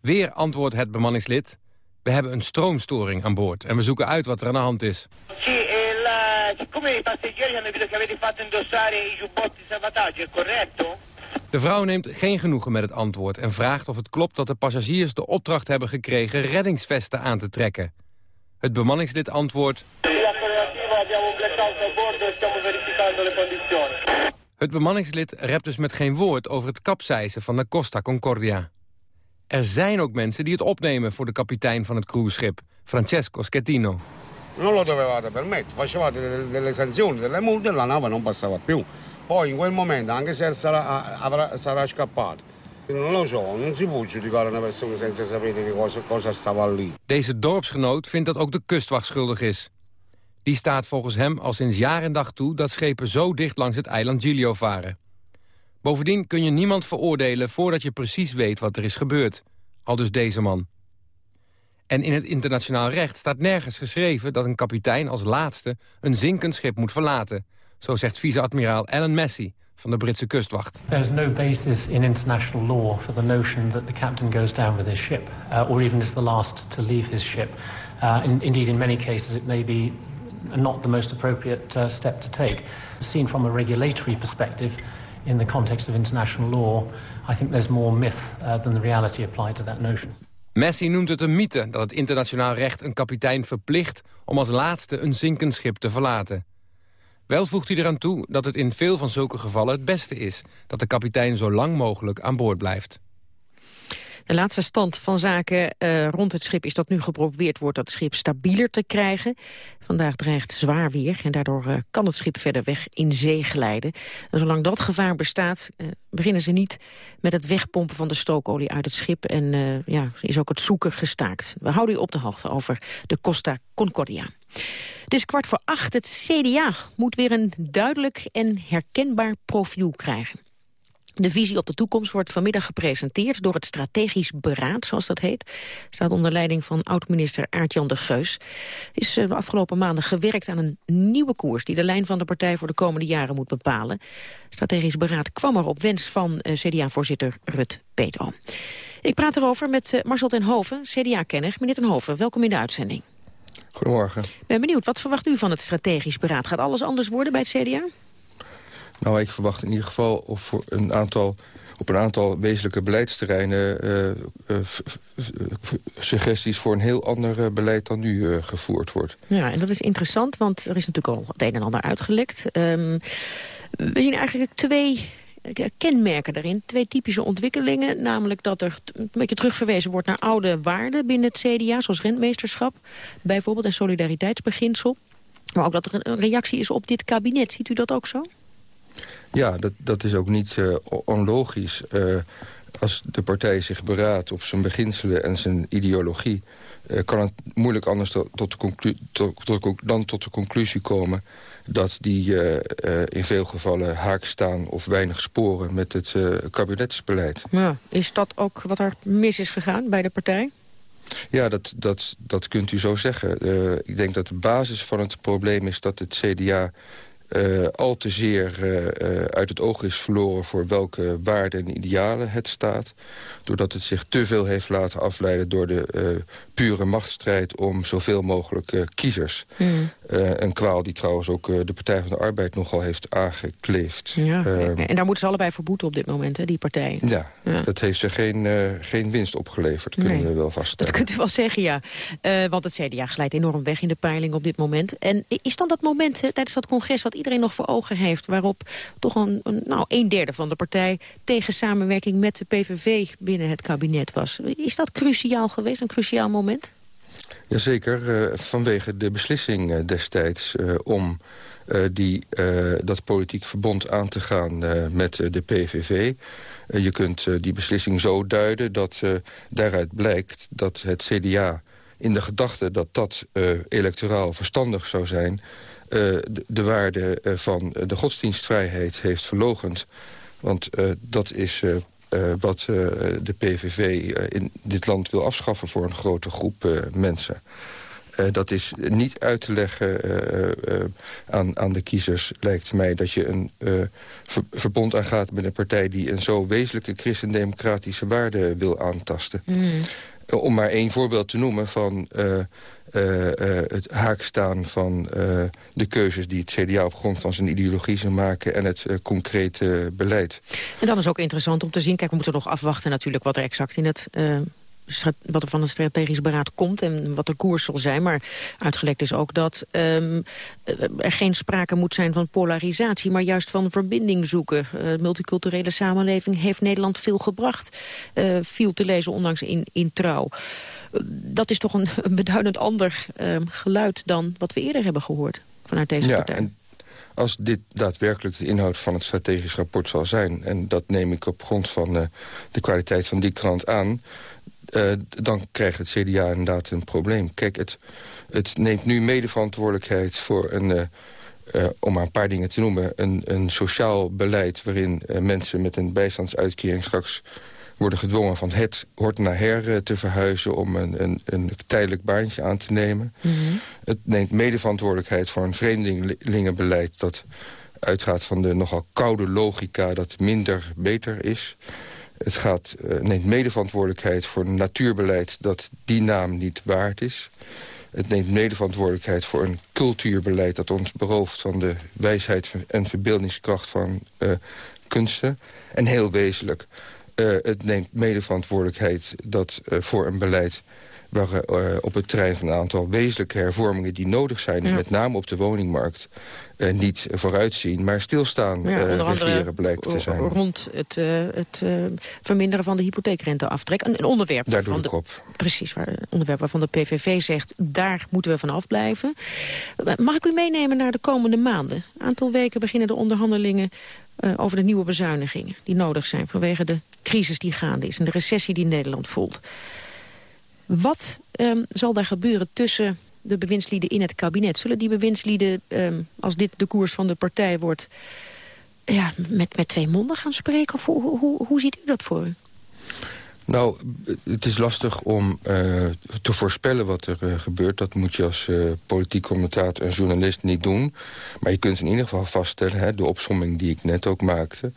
Weer antwoordt het bemanningslid. We hebben een stroomstoring aan boord en we zoeken uit wat er aan de hand is. De vrouw neemt geen genoegen met het antwoord en vraagt of het klopt dat de passagiers de opdracht hebben gekregen reddingsvesten aan te trekken. Het bemanningslid antwoordt... Het bemanningslid rept dus met geen woord over het kapseizen van de Costa Concordia. Er zijn ook mensen die het opnemen voor de kapitein van het cruiseschip, Francesco Schettino. Non lo dovevate permettere, facevate delle, sanzioni, delle multe e la nave non passava più. Poi in quel momento, anche se sarà, avrà, sarà scappato, non lo so, non si può giudicare una persona senza sapere cosa, cosa stava lì. Deze dorpsgenoot vindt dat ook de kustwacht schuldig is. Die staat volgens hem al sinds jaar en dag toe dat schepen zo dicht langs het eiland Giglio varen. Bovendien kun je niemand veroordelen voordat je precies weet wat er is gebeurd. Al dus deze man. En in het internationaal recht staat nergens geschreven... dat een kapitein als laatste een zinkend schip moet verlaten. Zo zegt vice-admiraal Alan Massey van de Britse kustwacht. There's no basis in international law for the notion that the captain goes down with his ship... Uh, or even is the last to leave his ship. Uh, in, indeed, in many cases it may be not the most appropriate uh, step to take. Seen from a regulatory perspective in the context of international law... I think there's more myth uh, than the reality applied to that notion. Messi noemt het een mythe dat het internationaal recht een kapitein verplicht... om als laatste een zinkend schip te verlaten. Wel voegt hij eraan toe dat het in veel van zulke gevallen het beste is... dat de kapitein zo lang mogelijk aan boord blijft. De laatste stand van zaken uh, rond het schip is dat nu geprobeerd wordt dat schip stabieler te krijgen. Vandaag dreigt zwaar weer en daardoor uh, kan het schip verder weg in zee glijden. En zolang dat gevaar bestaat uh, beginnen ze niet met het wegpompen van de stookolie uit het schip. En ja, is ook het zoeken gestaakt. We houden u op de hoogte over de Costa Concordia. Het is kwart voor acht. Het CDA moet weer een duidelijk en herkenbaar profiel krijgen. De visie op de toekomst wordt vanmiddag gepresenteerd door het Strategisch Beraad, zoals dat heet. Staat onder leiding van oud-minister Aart-Jan de Geus. Is eh, de afgelopen maanden gewerkt aan een nieuwe koers die de lijn van de partij voor de komende jaren moet bepalen. Strategisch Beraad kwam er op wens van eh, CDA-voorzitter Rut Peto. Ik praat erover met eh, Marcel ten Hoven, CDA-kenner. Meneer ten Hoven, welkom in de uitzending. Goedemorgen. Ik ben benieuwd, wat verwacht u van het strategisch beraad? Gaat alles anders worden bij het CDA? Nou, ik verwacht in ieder geval of voor een aantal, op een aantal wezenlijke beleidsterreinen... Uh, uh, suggesties voor een heel ander beleid dan nu gevoerd wordt. Ja, en dat is interessant, want er is natuurlijk al het een en ander uitgelekt. Um, we zien eigenlijk twee kenmerken daarin. Twee typische ontwikkelingen. Namelijk dat er een beetje terugverwezen wordt naar oude waarden binnen het CDA. Zoals rentmeesterschap bijvoorbeeld en solidariteitsbeginsel. Maar ook dat er een reactie is op dit kabinet. Ziet u dat ook zo? Ja, dat, dat is ook niet uh, onlogisch. Uh, als de partij zich beraadt op zijn beginselen en zijn ideologie... Uh, kan het moeilijk anders tot, tot de tot, tot, dan tot de conclusie komen dat die in veel gevallen haak staan of weinig sporen met het kabinetsbeleid. Ja, is dat ook wat er mis is gegaan bij de partij? Ja, dat, dat, dat kunt u zo zeggen. ik denk dat de basis van het probleem is dat het CDA uh, al te zeer uh, uit het oog is verloren... voor welke waarden en idealen het staat. Doordat het zich te veel heeft laten afleiden door de pure machtsstrijd... om zoveel mogelijk kiezers. Hmm. een kwaal die trouwens ook de Partij van de Arbeid nogal heeft aangekleefd. Ja, ehm, en daar moeten ze allebei voor boeten op dit moment, hè, die partijen. Ja, ja. dat heeft ze geen, geen winst opgeleverd, kunnen we wel vaststellen. Dat kunt u wel zeggen, ja. want het CDA glijdt enorm weg in de peiling op dit moment. En is dan dat moment tijdens dat congres... wat iedereen nog voor ogen heeft... waarop toch een, nou, een derde van de partij tegen samenwerking met de PVV binnen het kabinet was. Is dat cruciaal geweest, een cruciaal moment? Jazeker, uh, vanwege de beslissing uh, destijds uh, om die, dat politiek verbond aan te gaan met de PVV. je kunt die beslissing zo duiden dat daaruit blijkt dat het CDA in de gedachte dat dat electoraal verstandig zou zijn... Eh, de, de, waarde eh, van de godsdienstvrijheid heeft verlogend. Want eh, dat is wat de PVV in dit land wil afschaffen voor een grote groep mensen. dat is niet uit te leggen aan, aan de kiezers, lijkt mij... dat je een verbond aangaat met een partij... die een zo wezenlijke christendemocratische waarde wil aantasten. Mm. Om maar één voorbeeld te noemen van uh, het haakstaan van uh, de keuzes die het CDA op grond van zijn ideologie zou maken en het concrete beleid. En dan is ook interessant om te zien, kijk we moeten nog afwachten natuurlijk wat er exact in het wat er van een strategisch beraad komt en wat de koers zal zijn. Maar uitgelekt is ook dat um, er geen sprake moet zijn van polarisatie... maar juist van verbinding zoeken. Uh, multiculturele samenleving heeft Nederland veel gebracht. Uh, viel te lezen ondanks in, in trouw. Uh, dat is toch een, een beduidend ander ehm, geluid dan wat we eerder hebben gehoord vanuit deze ja, partij. En als dit daadwerkelijk de inhoud van het strategisch rapport zal zijn... en dat neem ik op grond van de kwaliteit van die krant aan uh, dan krijgt het CDA inderdaad een probleem. Kijk, het, het neemt nu medeverantwoordelijkheid voor een... Uh, uh, om maar een paar dingen te noemen... een, een sociaal beleid waarin mensen met een bijstandsuitkering... straks worden gedwongen van het hoort naar her te verhuizen... om een, een, een tijdelijk baantje aan te nemen. Mm -hmm. Het neemt medeverantwoordelijkheid voor een vreemdelingenbeleid... dat uitgaat van de nogal koude logica dat minder beter is... Het gaat, uh, neemt medeverantwoordelijkheid voor een natuurbeleid dat die naam niet waard is. Het neemt medeverantwoordelijkheid voor een cultuurbeleid... dat ons berooft van de wijsheid en verbeeldingskracht van uh, kunsten. En heel wezenlijk, uh, het neemt medeverantwoordelijkheid dat, voor een beleid op het terrein van een aantal wezenlijke hervormingen die nodig zijn... Ja. met name op de woningmarkt, uh, niet vooruitzien... maar stilstaan ja, uh, regeren blijkt te zijn. Rond het, het verminderen van de hypotheekrenteaftrek. Een, een onderwerp Daar doe ik op. Precies, waar, een onderwerp waarvan de PVV zegt... daar moeten we van afblijven. Mag ik u meenemen naar de komende maanden? Een aantal weken beginnen de onderhandelingen... over de nieuwe bezuinigingen die nodig zijn... vanwege de crisis die gaande is en de recessie die Nederland voelt. Wat um, zal daar gebeuren tussen de bewindslieden in het kabinet? Zullen die bewindslieden, um, als dit de koers van de partij wordt... Ja, met, met twee monden gaan spreken? Hoe, hoe, ziet u dat voor u? Nou, het is lastig om uh, te voorspellen wat er uh, gebeurt. Dat moet je als uh, politiek commentator en journalist niet doen. Maar je kunt in ieder geval vaststellen, hè, de opsomming die ik net ook maakte...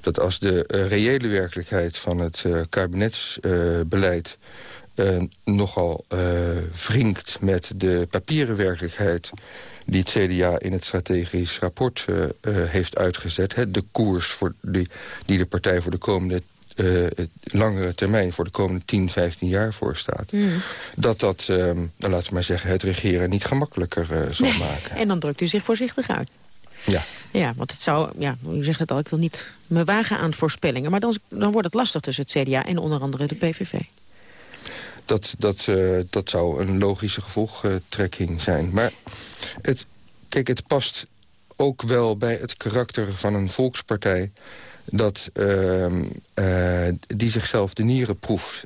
dat als de reële werkelijkheid van het kabinetsbeleid uh, nogal uh, wringt met de papieren werkelijkheid die het CDA in het strategisch rapport uh, heeft uitgezet. Hè, de koers voor die, die de partij voor de komende langere termijn... voor de komende 10, 15 jaar voorstaat. Mm. Dat dat, nou, laten we maar zeggen, het regeren niet gemakkelijker zal nee. maken. En dan drukt u zich voorzichtig uit. Ja. Ja, want het zou, ja, u zegt het al, ik wil niet me wagen aan voorspellingen. Maar dan, dan wordt het lastig tussen het CDA en onder andere de PVV. Dat, dat, uh, dat zou een logische gevolgtrekking zijn. Maar het, kijk, het past ook wel bij het karakter van een volkspartij... dat uh, uh, die zichzelf de nieren proeft.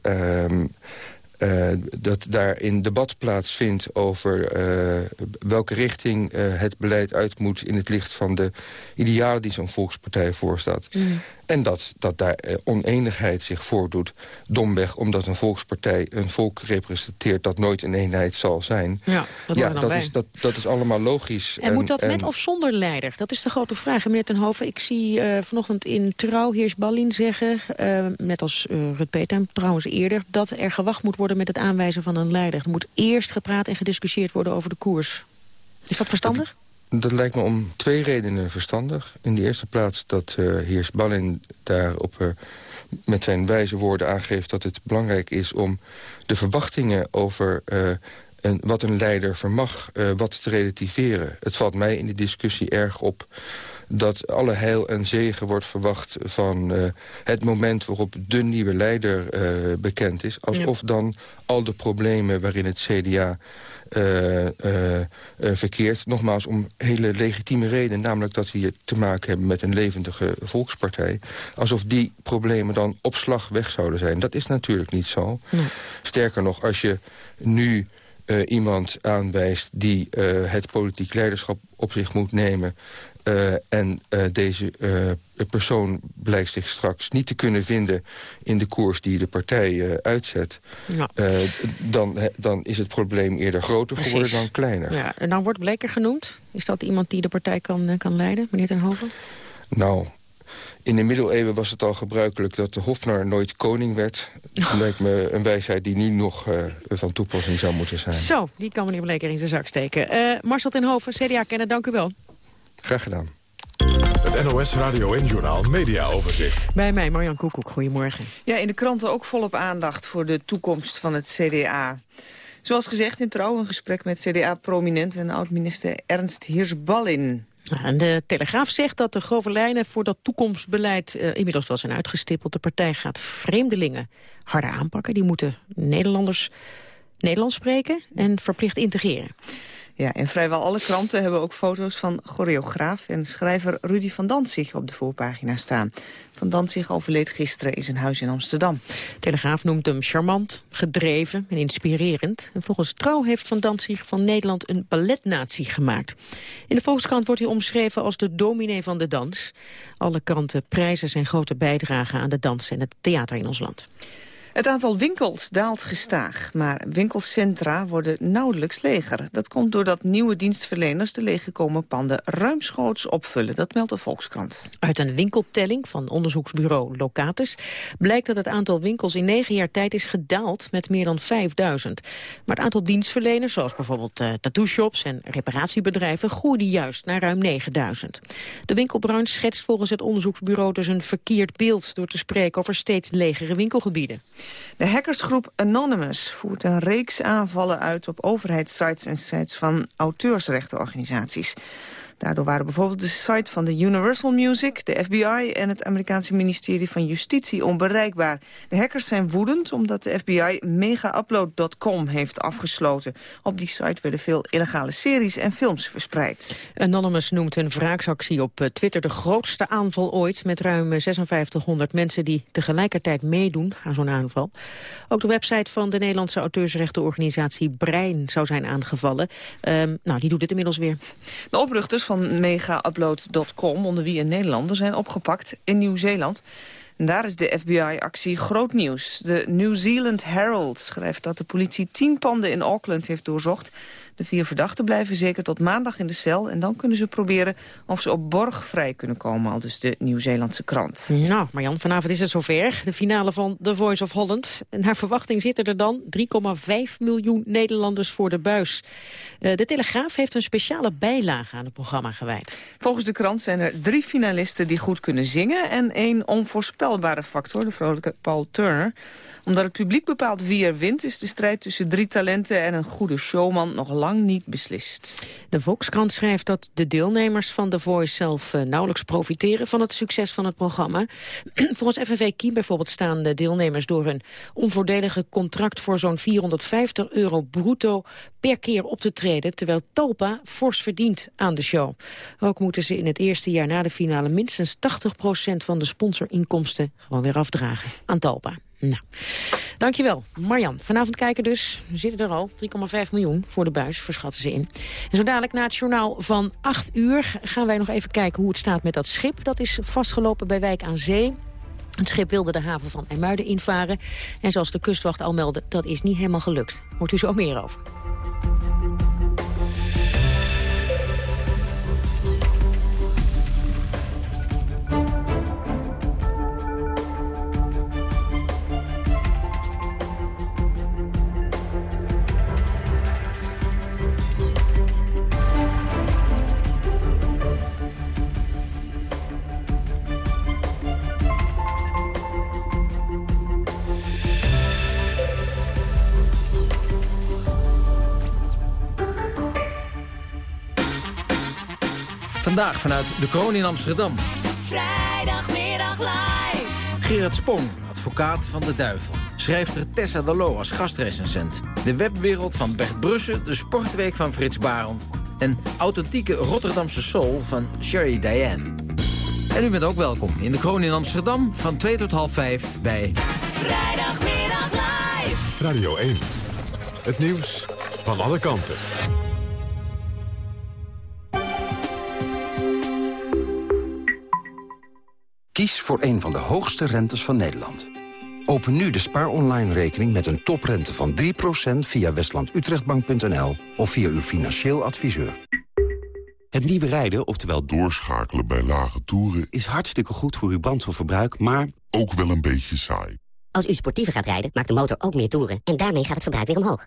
Uh, dat daar in debat plaatsvindt over uh, welke richting uh, het beleid uit moet... in het licht van de idealen die zo'n volkspartij voorstaat. Mm. En dat, dat daar oneenigheid zich voordoet. Domweg omdat een volkspartij een volk representeert... dat nooit een eenheid zal zijn. Ja, dat, ja, dat, is, dat, dat is allemaal logisch. En, en moet dat en... met of zonder leider? Dat is de grote vraag. Meneer Tenhoven, ik zie uh, vanochtend in Trouw Heers Ballin zeggen... Uh, net als uh, Rut Peter, trouwens eerder... dat er gewacht moet worden met het aanwijzen van een leider. Er moet eerst gepraat en gediscussieerd worden over de koers. Is dat verstandig? Dat, lijkt me om twee redenen verstandig. In de eerste plaats dat uh, heer Ballin daarop uh, met zijn wijze woorden aangeeft... dat het belangrijk is om de verwachtingen over uh, een, wat een leider vermag... wat te relativeren. Het valt mij in de discussie erg op dat alle heil en zegen wordt verwacht van uh, het moment waarop de nieuwe leider uh, bekend is. Alsof ja. dan al de problemen waarin het CDA uh, verkeert... nogmaals om hele legitieme reden, namelijk dat we hier te maken hebben met een levendige volkspartij... alsof die problemen dan op slag weg zouden zijn. Dat is natuurlijk niet zo. Nee. Sterker nog, als je nu... Uh, iemand aanwijst die uh, het politiek leiderschap op zich moet nemen... Uh, en uh, deze uh, persoon blijkt zich straks niet te kunnen vinden... in de koers die de partij uitzet... Ja. dan, dan is het probleem eerder groter Precies. geworden dan kleiner. Ja, en dan wordt Bleker genoemd. Is dat iemand die de partij kan, kan leiden, meneer Ten Hoven? Nou, in de middeleeuwen was het al gebruikelijk dat de hofnar nooit koning werd. Dat lijkt me een wijsheid die nu nog uh, van toepassing zou moeten zijn. Zo, die kan meneer Bleker in zijn zak steken. Uh, Marcel ten Hoven, CDA-kenner, dank u wel. Graag gedaan. Het NOS Radio en Journal Media Overzicht. Bij mij Marjan Koekoek, goedemorgen. Ja, in de kranten ook volop aandacht voor de toekomst van het CDA. Zoals gezegd in Trouw een gesprek met CDA-prominent en oud-minister Ernst Hirschballin. En de Telegraaf zegt dat de grove lijnen voor dat toekomstbeleid uh, inmiddels wel zijn uitgestippeld. De partij gaat vreemdelingen harder aanpakken. Die moeten Nederlanders Nederlands spreken en verplicht integreren. Ja, en vrijwel alle kranten hebben ook foto's van choreograaf en schrijver Rudy van Danzig op de voorpagina staan. Van Danzig overleed gisteren in zijn huis in Amsterdam. Telegraaf noemt hem charmant, gedreven en inspirerend. En volgens Trouw heeft Van Danzig van Nederland een balletnatie gemaakt. In de Volkskrant wordt hij omschreven als de dominee van de dans. Alle kranten prijzen zijn grote bijdrage aan de dans en het theater in ons land. Het aantal winkels daalt gestaag, maar winkelcentra worden nauwelijks leger. Dat komt doordat nieuwe dienstverleners de leeggekomen panden ruimschoots opvullen. Dat meldt de Volkskrant. Uit een winkeltelling van onderzoeksbureau Locatus blijkt dat het aantal winkels in negen jaar tijd is gedaald met meer dan 5000. Maar het aantal dienstverleners, zoals bijvoorbeeld uh, tattoo-shops en reparatiebedrijven, groeide juist naar ruim 9000. De winkelbranche schetst volgens het onderzoeksbureau dus een verkeerd beeld door te spreken over steeds legere winkelgebieden. De hackersgroep Anonymous voert een reeks aanvallen uit op overheidssites en sites van auteursrechtenorganisaties. Daardoor waren bijvoorbeeld de site van de Universal Music, de FBI en het Amerikaanse ministerie van Justitie onbereikbaar. De hackers zijn woedend omdat de FBI megaupload.com heeft afgesloten. Op die site werden veel illegale series en films verspreid. Anonymous noemt hun wraaksactie op eh, Twitter de grootste aanval ooit... met ruim 5600 mensen die tegelijkertijd meedoen aan zo'n aanval. Ook de website van de Nederlandse auteursrechtenorganisatie Brein zou zijn aangevallen. Um, nou, die doet het inmiddels weer. De opruchters van megaupload.com, onder wie een Nederlander, zijn opgepakt in Nieuw-Zeeland. En daar is de FBI-actie groot nieuws. De New Zealand Herald schrijft dat de politie tien panden in Auckland heeft doorzocht... De vier verdachten blijven zeker tot maandag in de cel... en dan kunnen ze proberen of ze op borg vrij kunnen komen... al dus de Nieuw-Zeelandse krant. Nou, Marjan, vanavond is het zover. De finale van The Voice of Holland. Naar verwachting zitten er dan 3,5 miljoen Nederlanders voor de buis. Uh, de Telegraaf heeft een speciale bijlage aan het programma gewijd. Volgens de krant zijn er drie finalisten die goed kunnen zingen... en één onvoorspelbare factor, de vrolijke Paul Turner omdat het publiek bepaalt wie er wint... is de strijd tussen drie talenten en een goede showman nog lang niet beslist. De Volkskrant schrijft dat de deelnemers van The Voice zelf uh, nauwelijks profiteren van het succes van het programma. (clears throat) Volgens FNV Kiem bijvoorbeeld staan de deelnemers door hun onvoordelige contract voor zo'n 450 euro bruto per keer op te treden, terwijl Talpa fors verdient aan de show. Ook moeten ze in het eerste jaar na de finale minstens 80% van de sponsorinkomsten gewoon weer afdragen aan Talpa. Nou, dankjewel. Marjan, vanavond kijken dus. We zitten er al. 3,5 miljoen voor de buis, verschatten ze in. En zo dadelijk na het journaal van 8 uur... gaan wij nog even kijken hoe het staat met dat schip. Dat is vastgelopen bij Wijk aan Zee. Het schip wilde de haven van IJmuiden invaren. En zoals de kustwacht al meldde, dat is niet helemaal gelukt. Hoort u zo meer over. Vandaag vanuit de kroon in Amsterdam. Vrijdagmiddag live. Gerard Spong, advocaat van de duivel. Schrijfster Tessa Dallo als gastrecensent. De webwereld van Bert Brussen, de sportweek van Frits Barend... en authentieke Rotterdamse soul van Sherry Diane. En u bent ook welkom in de kroon in Amsterdam van 2 tot half 5 bij... Vrijdagmiddag live. Radio 1. Het nieuws van alle kanten. Kies voor een van de hoogste rentes van Nederland. Open nu de Spaar Online rekening met een toprente van 3% via westlandutrechtbank.nl of via uw financieel adviseur. Het nieuwe rijden, oftewel doorschakelen bij lage toeren... is hartstikke goed voor uw brandstofverbruik, maar... ook wel een beetje saai. Als u sportiever gaat rijden, maakt de motor ook meer toeren... en daarmee gaat het verbruik weer omhoog.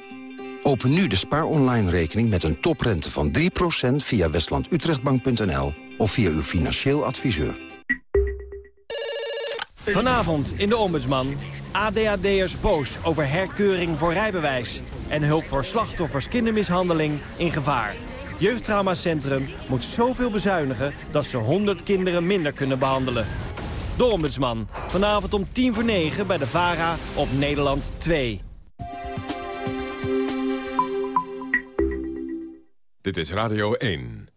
Open nu de spaar online rekening met een toprente van 3% via westlandutrechtbank.nl of via uw financieel adviseur. Vanavond in de Ombudsman. ADHD'ers boos over herkeuring voor rijbewijs. En hulp voor slachtoffers kindermishandeling in gevaar. Jeugdtraumacentrum moet zoveel bezuinigen dat ze 100 kinderen minder kunnen behandelen. De Ombudsman. Vanavond om 10 voor 9 bij de VARA op Nederland 2. Dit is Radio 1.